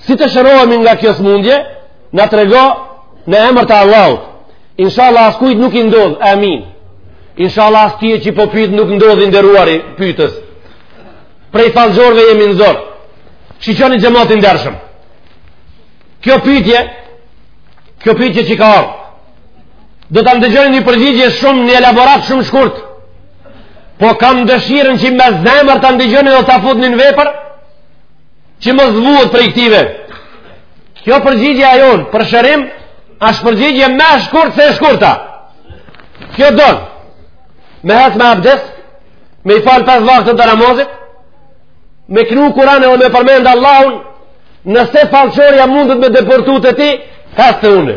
Si të shërohemi nga kjo smundje, na trego në emër të Allahut. Inshallah askujt nuk i ndodh, amin. Inshallah as ty që po pyet nuk ndodh i nderuari pyetës. Prej fallxhorëve jemi në zor. Shiqoni xhemat i ndershëm. Kjo pyetje, kjo pyetje që ka ardhur Do ta ndëgjoni një përgjigje shumë një elaborat shumë shkurt. Po kam dëshirën që me zemër ta ndëgjoni dhe ta futni në vepër, që mos vuet prej këtyve. Kjo përgjigje e jonë, për shërim, ashtë përgjigje ma shkurt se shkurta. Kjo don, me hec me abdes, me i falë pesë vakte të namazit, me knu Kuran edhe me përmendë Allahun, nëse fallxhorja mundet me depërtu te ti, ec te unë.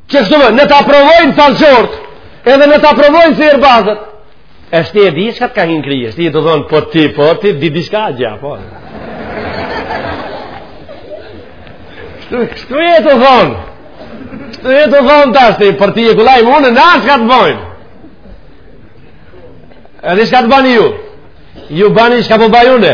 Qeshtu ne ta provojnë fallxhorët, edhe ne ta provojnë sihirbazët. E shti e di që ka hi n'krye, shti e të thonë, po ti, po ti, di diçka gja, po. Shtu, shtu e të thonë, shtu e të thonë të ashti, për ti e kollaj mune, në ashtë çka të bajnë. Edhe çka të bani ju? Ju bani çka po baj une?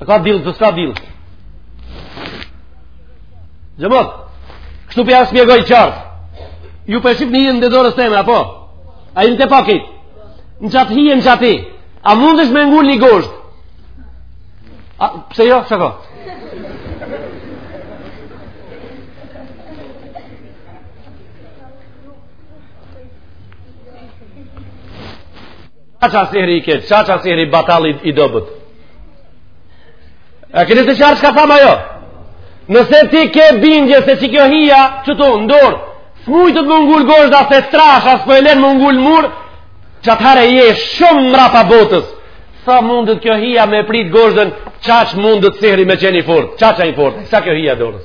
A ka dilë, të s'ka dilë. Xhemat, kështu po e shpjegoj qartë. Ju po shihni një hije të dorës teme, apo? A i në të pakit? Në qat hije në qat hije. A mundesh me ngul një gozhdë? A, pse jo, çka? Qaq â sihri i keq, qaq â sihri batall, i dobët. E keni të qartë çka tham a jo? Nëse ti ke bindje se qekjo hija, qetu n'dorë, s'mujt mu ngul gozhda se trash, as s'po e len mu ngul n'mur, qatëherë je shumë mrapa botës. Sa mundet kjo hija me pritë gozhdën, qaq mundet sihri me qenë i fort, qaq â i fort, sa kjo hija dorës.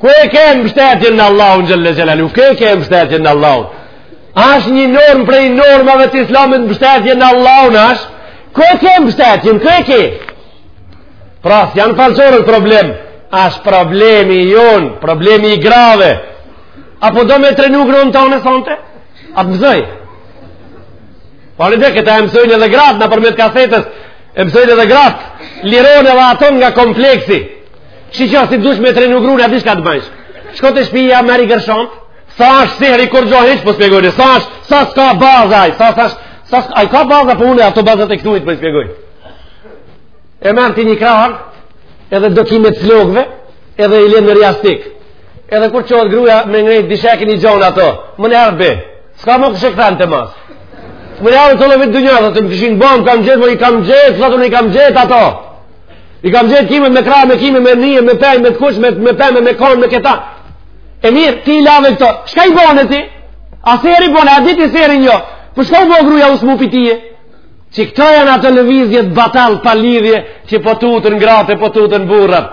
Ku e ke mbështetjen në Allahun xhel-le xhelalu? Ku e ke mbështetjen në Allahun? Asht një normë prej normave të Islamit mbështetjen në Allahun asht? Ku e ke mbështetjen? Ku e ke? Pra, s'janë fallxhorët problem. Asht problemi jon, problemi i grave. A po do me trenu gruan tone sonte? A të mësoj? Po edhe këta e mësojnë edhe gratë nëpërmjet kasetës. E mësojnë edhe gratë. Lirohen edhe ato nga kompleksi. Që që si dush me trenu gruen, a di shka të bëjsh. Shko te shpija, merri gërshont, sa është sehri kur gjo hiç, po shpjegoj, sa është, sa s'ka baza, sa s'ka, sa s'ka, ai ka baza por po une, ato bazat e këtij po shpjegoj. E merr ti një krahën, edhe do kime të flokëve, edhe i le nën jastik. Edhe kur çohet gruja me ndreq dyshekun i gjon ato, menjëherë be, s'ka më kush e kthen të masë. Menjëherë be të lëvit dë një, dhe të më kishin bo, kam gjetë, më i kam gjetë, dhe të më i kam gjetë ato. I kam gjetë kime me krahë, me kime me një, me penj, me të kush, me, me penj, me konë, me këta. E mirë, ti i lave këto. Shka i bone ti? A sehir bone, a dite sehirin? Jo. Po për shka u bo gruja u smu pi teje? Qe këto janë ato lëvizjet batall pa lidhje që po tuten gratë, po tuten burrat.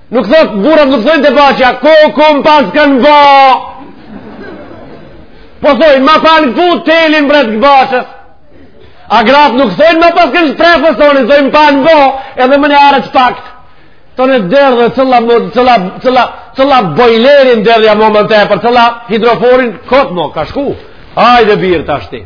Nuk thot burrat nuk thojnë te bashçja, kuku më paskan bo. Po thojnë, ma paskan këput telin rreth bashçës. A gratë nuk thojnë, ma paskan shtrefës, thojnë, thojnë paskan bo, edhe menjëherë të paktë. Tonë e derdh dhe çelja, çelja, çelja, çelja bojlerin, derdhja ma tepër, çelja hidroforin, kot mo, ka shku. Hajde bir tashti.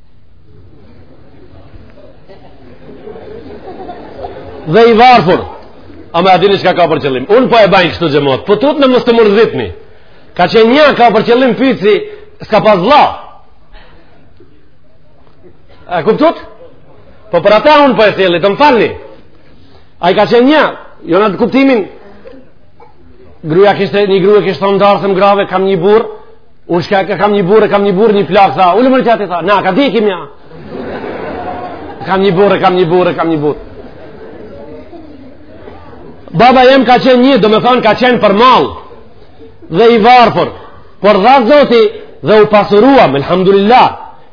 Dhe i varfur. Ama a dini çka ka për qëllim. Unë po e baj kështu xhemat. Po tutna mos të mërzitni. Ka qenë një ka për qëllim pyci, s'ka pas vlla. A kuptut? Po për ata unë po e thelli, të më falni. Ai ka qenë një, jo n'at kuptimin, gruja kishte, një gruja kishte thonë n'darsëm grave, kam një burrë, U shka kam një burrë, kam një burrë, një plakë tha, ulu mori gjatë, tha, na ka dy kemi a? Kam një burrë, kam një burrë, kam një burrë. Baba jem ka qenë një, domethonë, ka qenë për mall, dhe i varfër, por dha zoti dhe u pasuruam, elhamdulillah,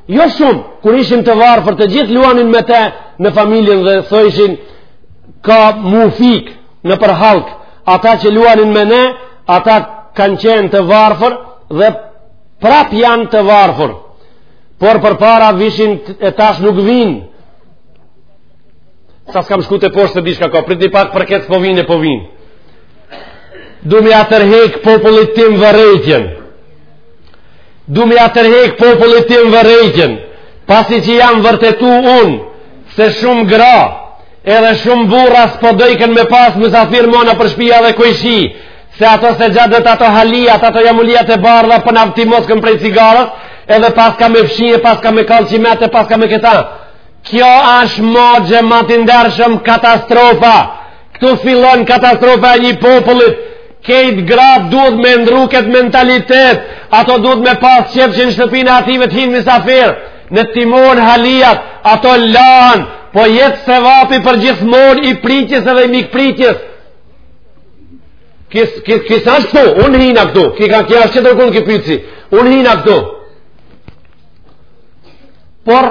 jo shumë, kur ishim të varfër të gjithë, luanin me te me familjen dhe thojshin, ka m'u fikë, nëpër hallk, ata që luanin me ne, ata kanë qenë të varfër dhe prap janë të varfër. Por përpara vishin e tash nuk vinë. Sa s'kam shku teposhtë se dishka ka, prit një pak për keq po vinë e po vinë. Du me ia tërhek popullit tim vërrejtjen. Du me ia tërhek popullit tim vërrejtjen. Pasi që jam vërtetu unë, se shumë gra, Edhe shumë burra s'po dojken me pas mësafir mo nëpër shpia dhe kojshi, se ato se gjatë dhe të ato halijat, ato jamulijat e bardha po na u timoskën prej cigarës, edhe paska me fshi, e paska me kall qimet, e paska me këta. Kjo është mo xhemat i ndershëm katastrofa. Këtu fillon katastrofa e një popullit. Kejt gratë duhet me e ndru ket mentalitet. Ato duhet me pas qejf që në shtëpinë e atijve t'hinë misafirë. Në timon halijat, ato lanë, po jet sevapi përgjithmonë i pritjes edhe i mikpritjes. Ky s, ky s, ky s'ashtë këtu, unë hina këtu, ki ka kja ashtë që të rëkullë ky pytsi, unë hina këtu. Por,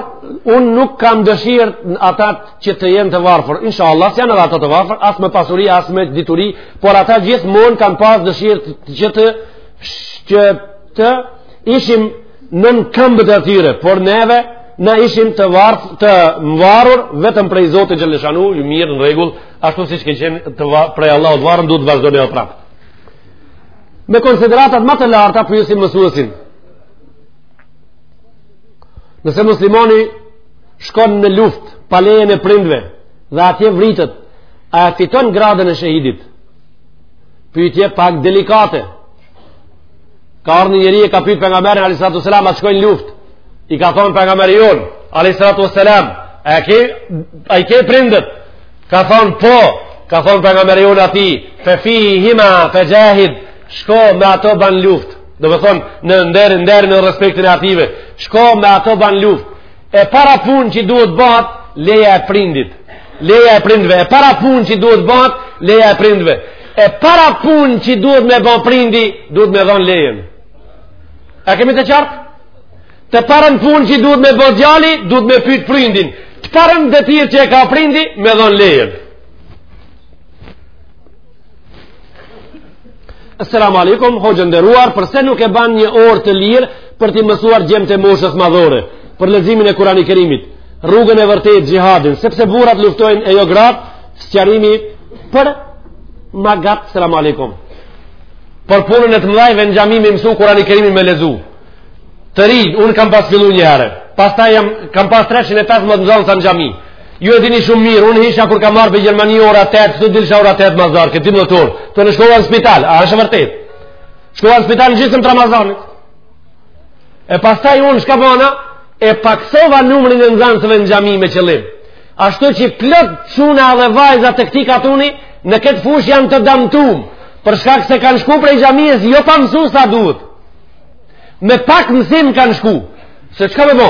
unë nuk kam dëshirë ata që të jenë të varfër. Insha Allah, s'janë edhe ata të varfër, as me pasuri, as me dituri, por ata gjithmonë kanë pas dëshirë që të që të ishim nën këmbët e atyre, por neve na ishim të var, të mvarur vetëm prej Zotit xhelleshanuhu, ju mirë në rregull, ashtu siç kem qenë të va, prej Allahut të varun, duhet të vazhdojmë prapë. Me konsideratat më të larta, pyesim mësuesin. Nëse muslimani shkon në luftë, pa lejen e prindve, dhe atje vritet, a e fiton gradën e shehidit? Pyetje pak delikate, ka ardhë një njeri e ka pyt Pejgamberin a.s. a shkoj në luftë i ka thonë Pejgamberi jonë a.s. a i ke, ke prindët ka thonë po ka thonë Pejgamberi jonë atij fe fihima fe xhahid shko me ato ban luft domethonë në nderin nderin në respektin e atijve shko me ato ban luft E para punë që duhet bahet leja e prindit. Leja e prindve. E para punë që duhet bahet leja e prindve. E para punë që duhet me ba prindi, duhet me dhon lejen. A kemi të qartë? Të parën punë që duhet me ba djali, duhet me pyet prindin. Të parën detyrë që e ka prindi, me dhon lejen. Assalamu alaikum, hoxhë i nderuar, përse nuk e ban një orë të lirë për t'i mësuar djemtë e moshës madhore, për leximin e Kurani Kerimit, rrugën e vërtetë xhihadin, sepse burrat luftojnë e jo gratë, sqarimi për magat, assalamu alaikum. Për punën e të mdhajve në xhami me mësu Kurani Kerimin me lexu. Të ri, unë kam pas fillu një herë, pastaj kam, kam pas 350 nxansa në xhami. Ju e dini shumë mirë, unë hisha kur kam ardhë prej Gjermanie ora 8, këtu dilsha ora 8 ma zarë, këtë dimë dhe turë, të në shkova në spital, a është e vërtet? Shkova në spital në gjysëm të Ramazanit. E pastaj unë çka bona, e paksova numrin e nxansve në xhami me qëllim. Ashtu që plot çuna dhe vajza të këtij katuni, në këtë fushë janë të damtum, për shkak se kanë shku prej xhamisë, jo pa mësu sa duhet. Me pak mësim kanë shku, se çka me bo?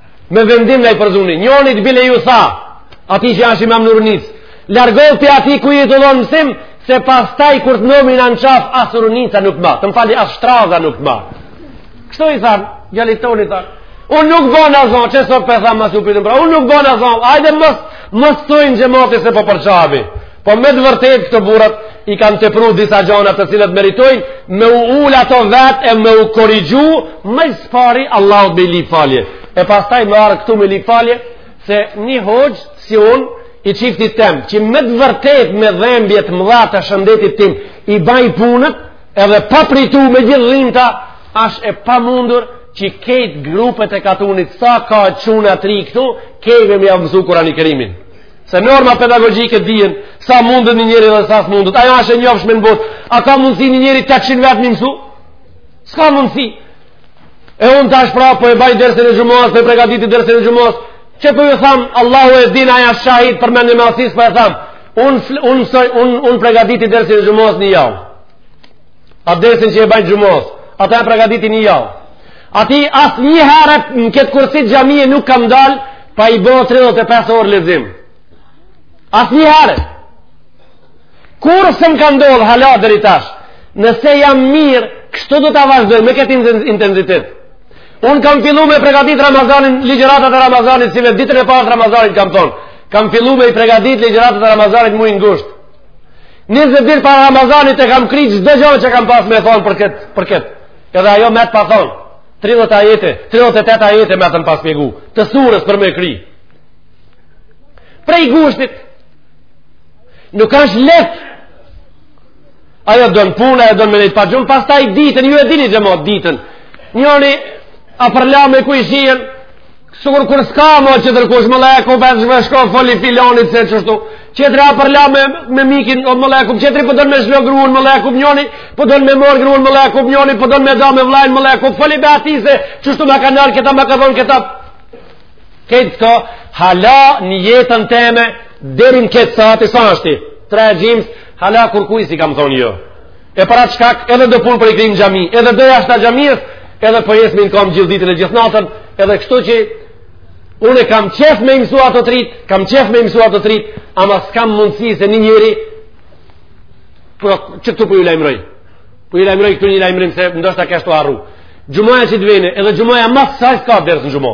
Me vendim na i përzuni. Njonit bile ju tha, atij që ashtë imam në Runicë, largohu ti aty ku je tu dhonë mësim, se pastaj kur të nëmi në në qafë, as Runica nuk ma, të më falni as Shtraza nuk ma. Kështu i thanë, djalit tonë i thanë, unë nuk bona zo, qe sot po e thamë masë u pëllën, pra, unë nuk bona zo, hajde mos, mos të thonë xhemoti se po përçami. Po me të vërtetë këta burrat i kanë tepru disa gjana të cilat meritojnë me u ulë ato vetë e me u korrigju më s'pari Allahut me lyp falje. E pastaj me ardhë këtu me lyp falje se një hoxhë si unë i çiftit tem që me të vërtetë me dhembje të mëdha të shëndetit tim i baj punët edhe pa pritu me gjithë dhimta ashtë e pamundur që krejt grupet e katunit sa ka çuna t'ri këtu krejtve me jav mësu Kurani Kerimin. Se normat pedagogjike dihen sa mundet një njeri dhe sa s'mundet. Aja është e njofshme në botë. A ka mundësi një njeri 800 vetë me i mësu? S'ka mundësi. E unë tash pra po e baj dersin e xhumos, po e pregaditi dersin e xhumos. Qe po ju thamë, Allahu e din aj a shahit për me një masis, po e thamë, unë un, un, un pregaditi dersin e xhumos një javë. A dersi që e baj xhumos, ata e pregaditi një javë. A ti asnjëherë në këtë kursi të xhamisë nuk kam dalë, Pa i bërë 35 orë lexim. Asnjëherë. Kurrë s'më ka ndodhë hala deri tash, nëse jam mirë, kështu do të vazhdoj me këtë intensitet. Unë kam fillu me pregatit Ramazanin, ligjeratat e Ramazanit, si me ditën e parë të Ramazanit kam thonë. Kam fillu me i pregatit ligjeratat e Ramazanit muajin gusht. Nizet ditë para Ramazanit e kam kry çdo gja që kam pas me thonë për këtë. Për këtë. Edhe ajo met pa thonë. 30 ajete, 38 ajete metën pa shpjegu, të surës për me kry. Prej gushtit, nuk është lehtë, ajo don punë, ajo don me nejtë pa gjumë, pastaj ditën, ju e dini xhemot ditën, njoni a përla me kojshinë, Sikur kurrë s'ka më që dikush më leku për po shme shko foli filonit se qështu tjetri a përla me, me mikin o më leku tjetri po don me lshu gruun më leku për njoni po don me mor gruun më leku për njoni po don me da me vlajnë më leku foli be atij se qështu me ka nërë këta me ka dhonë këta këtë këto hala në jetën teme deri në këtë sahati sahati tre xhumos hala kurrkuj s'i kam thonë jo E për atë shkak edhe do punë për i kry në xhami, edhe do jashta xhamisë, edhe po jes në kamë gjithë ditën e gjithë natën, edhe kështu që unë kam qef me i mësu ato të ritë, kam qef me i mësu ato të ritë, ama s'kam mundësi se një njeri, për, që këtu për po ju lajmëroj, për po ju lajmëroj këtu një lajmërim se ndoshta kesh tu harru. Xhumaja që të vjen, edhe xhumaja mas saj s'ka ders në xhuma.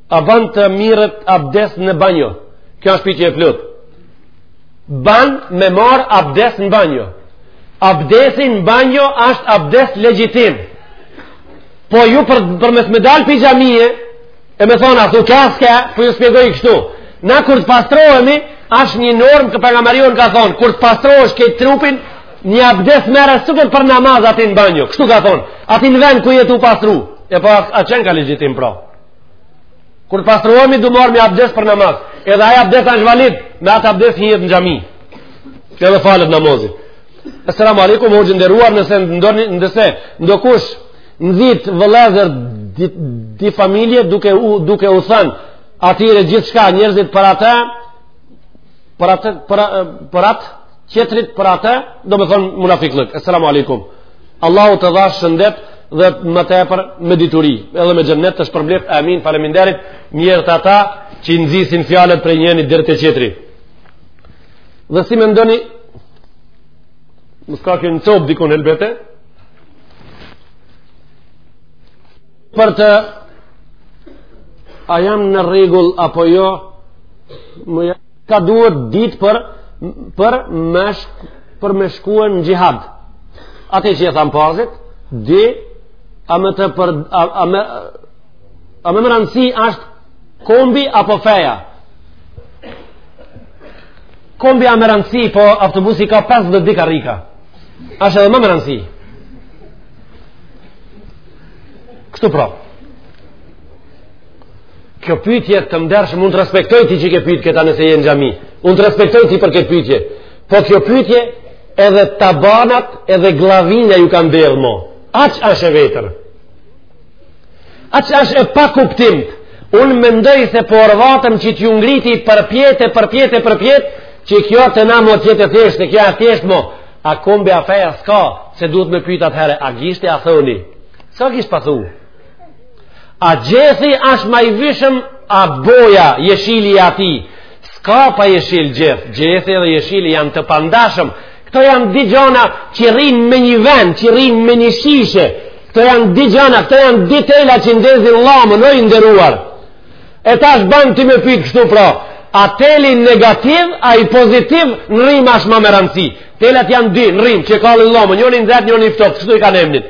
A ban të mirret abdes në banjo? Kjo është pytje e plotë. Ban me marrë abdes në banjo. Abdesi në banjo është abdes legjitim. Po ju për, për mos me dalë prej xhamie, domethonë, asu ka s'ka, për po ju shpjegoj kështu. Na kur të pastrohemi, është një normë që Pejgamberi jonë ka thonë, kur të pastrohesh këtë trupin, një abdes merre si për për namaz aty në banjo. Kështu ka thonë, aty n'ven ku je tu u pastru. E po qenka legjitim pra. Kur pastruohemi du marrë një abdes për namaz. Edhe ai abdes është valid, me atë abdes hihet në xhami. Edhe falet namazi. Esselamu alejkum, hoxhë i nderuar nëse ndërni, nëse ndokush nxit vëllezër, dy, dy familje duke u, duke u thënë atyre gjithçka njërit për atë, për atë, për atë, Tjetrit për atë, domethonë munafikllëk, esselamu alejkum. Allahu të dhashtë shëndet dhe më tepër me dituri, edhe me xhennet të shpërbleftë, amin, faleminderit, mjerët ata që i nxisin fjalët prej njenit deri te tjetri. Dhe si mendoni, mos ka kënë në copë dikon helbete, për të a jam në rregull apo jo, më jam Ka duhet ditë për, për, me, për me shku në xhihad. Atë që e thamë parzit, di, a ma tepër, a, a me, a ma me rëndësi ashtë kombi apo feja. Kombi a me rëndësi, po autobusi ka 52 karrika. Ashtë edhe ma me rëndësi. Kështu pra. Kjo pyetje të ndershëm, unë të respektoj ty që ke pyet këta nëse je në xhami. Unë të respektoj ty për këtë pyetje. Po kjo pyetje edhe tabanat edhe glavinja ju kanë dhënë më. Aq është e vjetër. Aq është e pakuptimtë. Unë mendoj se po orvatem që t'ju ngriti përpjetë, përpjetë, përpjetë, që kjo të na mo t'jetë e thjeshtë, kjo e thjeshtë më. A kombi a feja s'ka, se duhet me pyt atëherë, a gishti a thoni. S'ka gisht pa thua? A gjethi është ma i vyshëm, a boja jeshile e tij. S'ka pa jeshil gjeth, gjethi dhe jeshili janë të pandashëm. Këto janë dy gjana që rrinë me një ven, që rrinë me një shishe. Këto janë dy gjana, këto janë dy tela që ndezin llamën, o i nderuar. E tash ban ti me pytë kështu pra. A teli negativ, a ai pozitiv, në rrymë ashtë ma me rëndësi. Telat janë dy, në rrymë, që e kallin llamën, njëni i nxehtë, njëni i ftohtë, kështu i kanë emnat.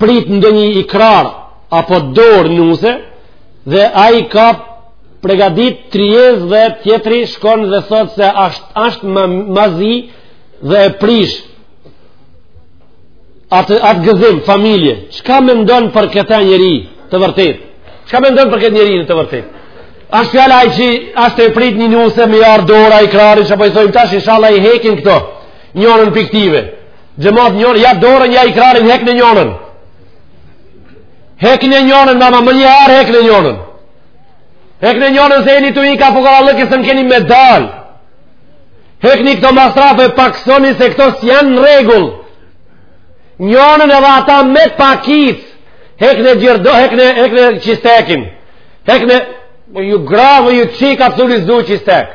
prit ndonjë ikrar apo dorë nuse dhe ai ka pregadit tryezë dhe tjetri shkon dhe thot se asht, asht ma, ma zi dhe e prish atë, atë gëzim familje qka mendon për këtë njeri të vërtet qka mendon për këtë njeri në të vërtet Ashtë fjala ai që ashtë e prit një nuse me i ardh dora ikrari që po i thojmë tash, inshallah i hekin këto njërën pi këtyve. Xhemat njonën, ja dorën, ja ikrarin, hekne njonën. Hekne njonën, ama, menjëherë hekne njonën. Hekne njonën se jeni tu ik ka fukarallëk e s'keni me dal. Hekni këto masrafe paksoni se këto s'janë në rregull. Njonën edhe ata me pakic. Hekne gjerdon, hekne, hekne qystekin. Hekne, ju grave, ju qika thuni s'du qystek.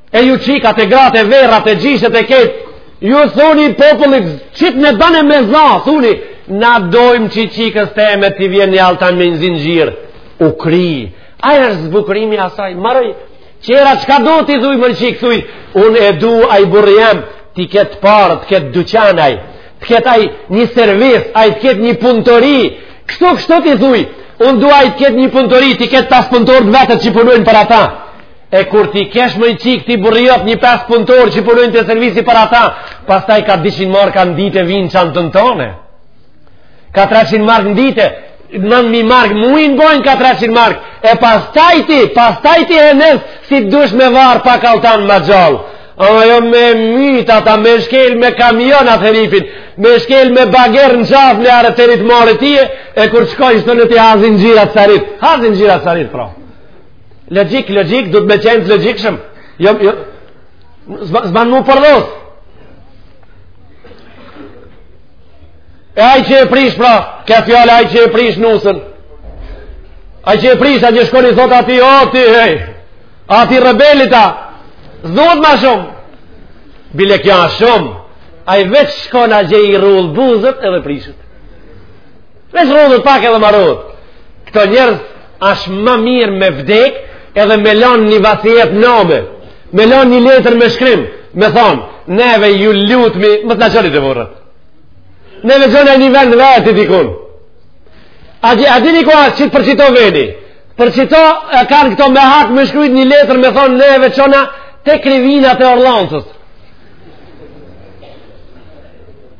E ju qikat e gratë e vjehrrat e gjyshet e krejt, ju thuni popullit, qitne bane me za, thuni, na dojmë që qikës teme t'i vjen një altan me një zinxhir, u kry, ajo është zbukurimi i saj, maroi, tjera qka do ti thuj mori qikë, thuj, unë e du ai burri jem, t'i ketë pare, t'i ketë dyqane, t'i ketë ai një servis, ai të ketë një punëtori, kështu kështu ti thuj, unë du ai të ketë një punëtori, të ketë pesë punëtorë të vetët që punojnë për ata. E kur t'i kesh mori qikë, ti burri yt një pesë punëtorë që punojnë te servisi për ata, pastaj ka 200 marka në ditë vijnë n'çantën tone. Ka 300 marka në ditë, nënt mi marka n'muj bojnë ka 300 marka, e pastaj ti, pastaj ti e nëzë, si të dush me varë pak altan ma gjallë. A jo me mytë ata, me shkel me kamion atë herifin, me shkel me bager në qafë në arë të rritë marë tije, e kur qëkoj shtë në ti ha zinxhira të sarit, ha zinxhira të sarit, pra. Logjikë, logjikë, duhet me qenë të logjikshëm. Jo, jo, s'ban m'u përdhos. E ai që e prish pra, ke fjala ai që e prish nusën. Ai që e prish, atje shkon i thot atij, o ti, hej, atij rebelit a, s'duhet ma shumë. Bile kjo a shumë, ai veç shkon atje i rrudh buzët edhe prishet. Veç rrudhet pak edhe marohet. Këto njerëz ashtë më mirë me vdek edhe me lanë një vasijetname. Me lanë një letër me shkrim. Me thonë, neve ju lutemi, mos na çoni te vorret. Neve çona një vend veti dikun. A, a dini ku ashtë që për qito veni? Për qito e kanë këto me hak me shkrujt një letër me thonë neve çona te krivinat e Orllancës.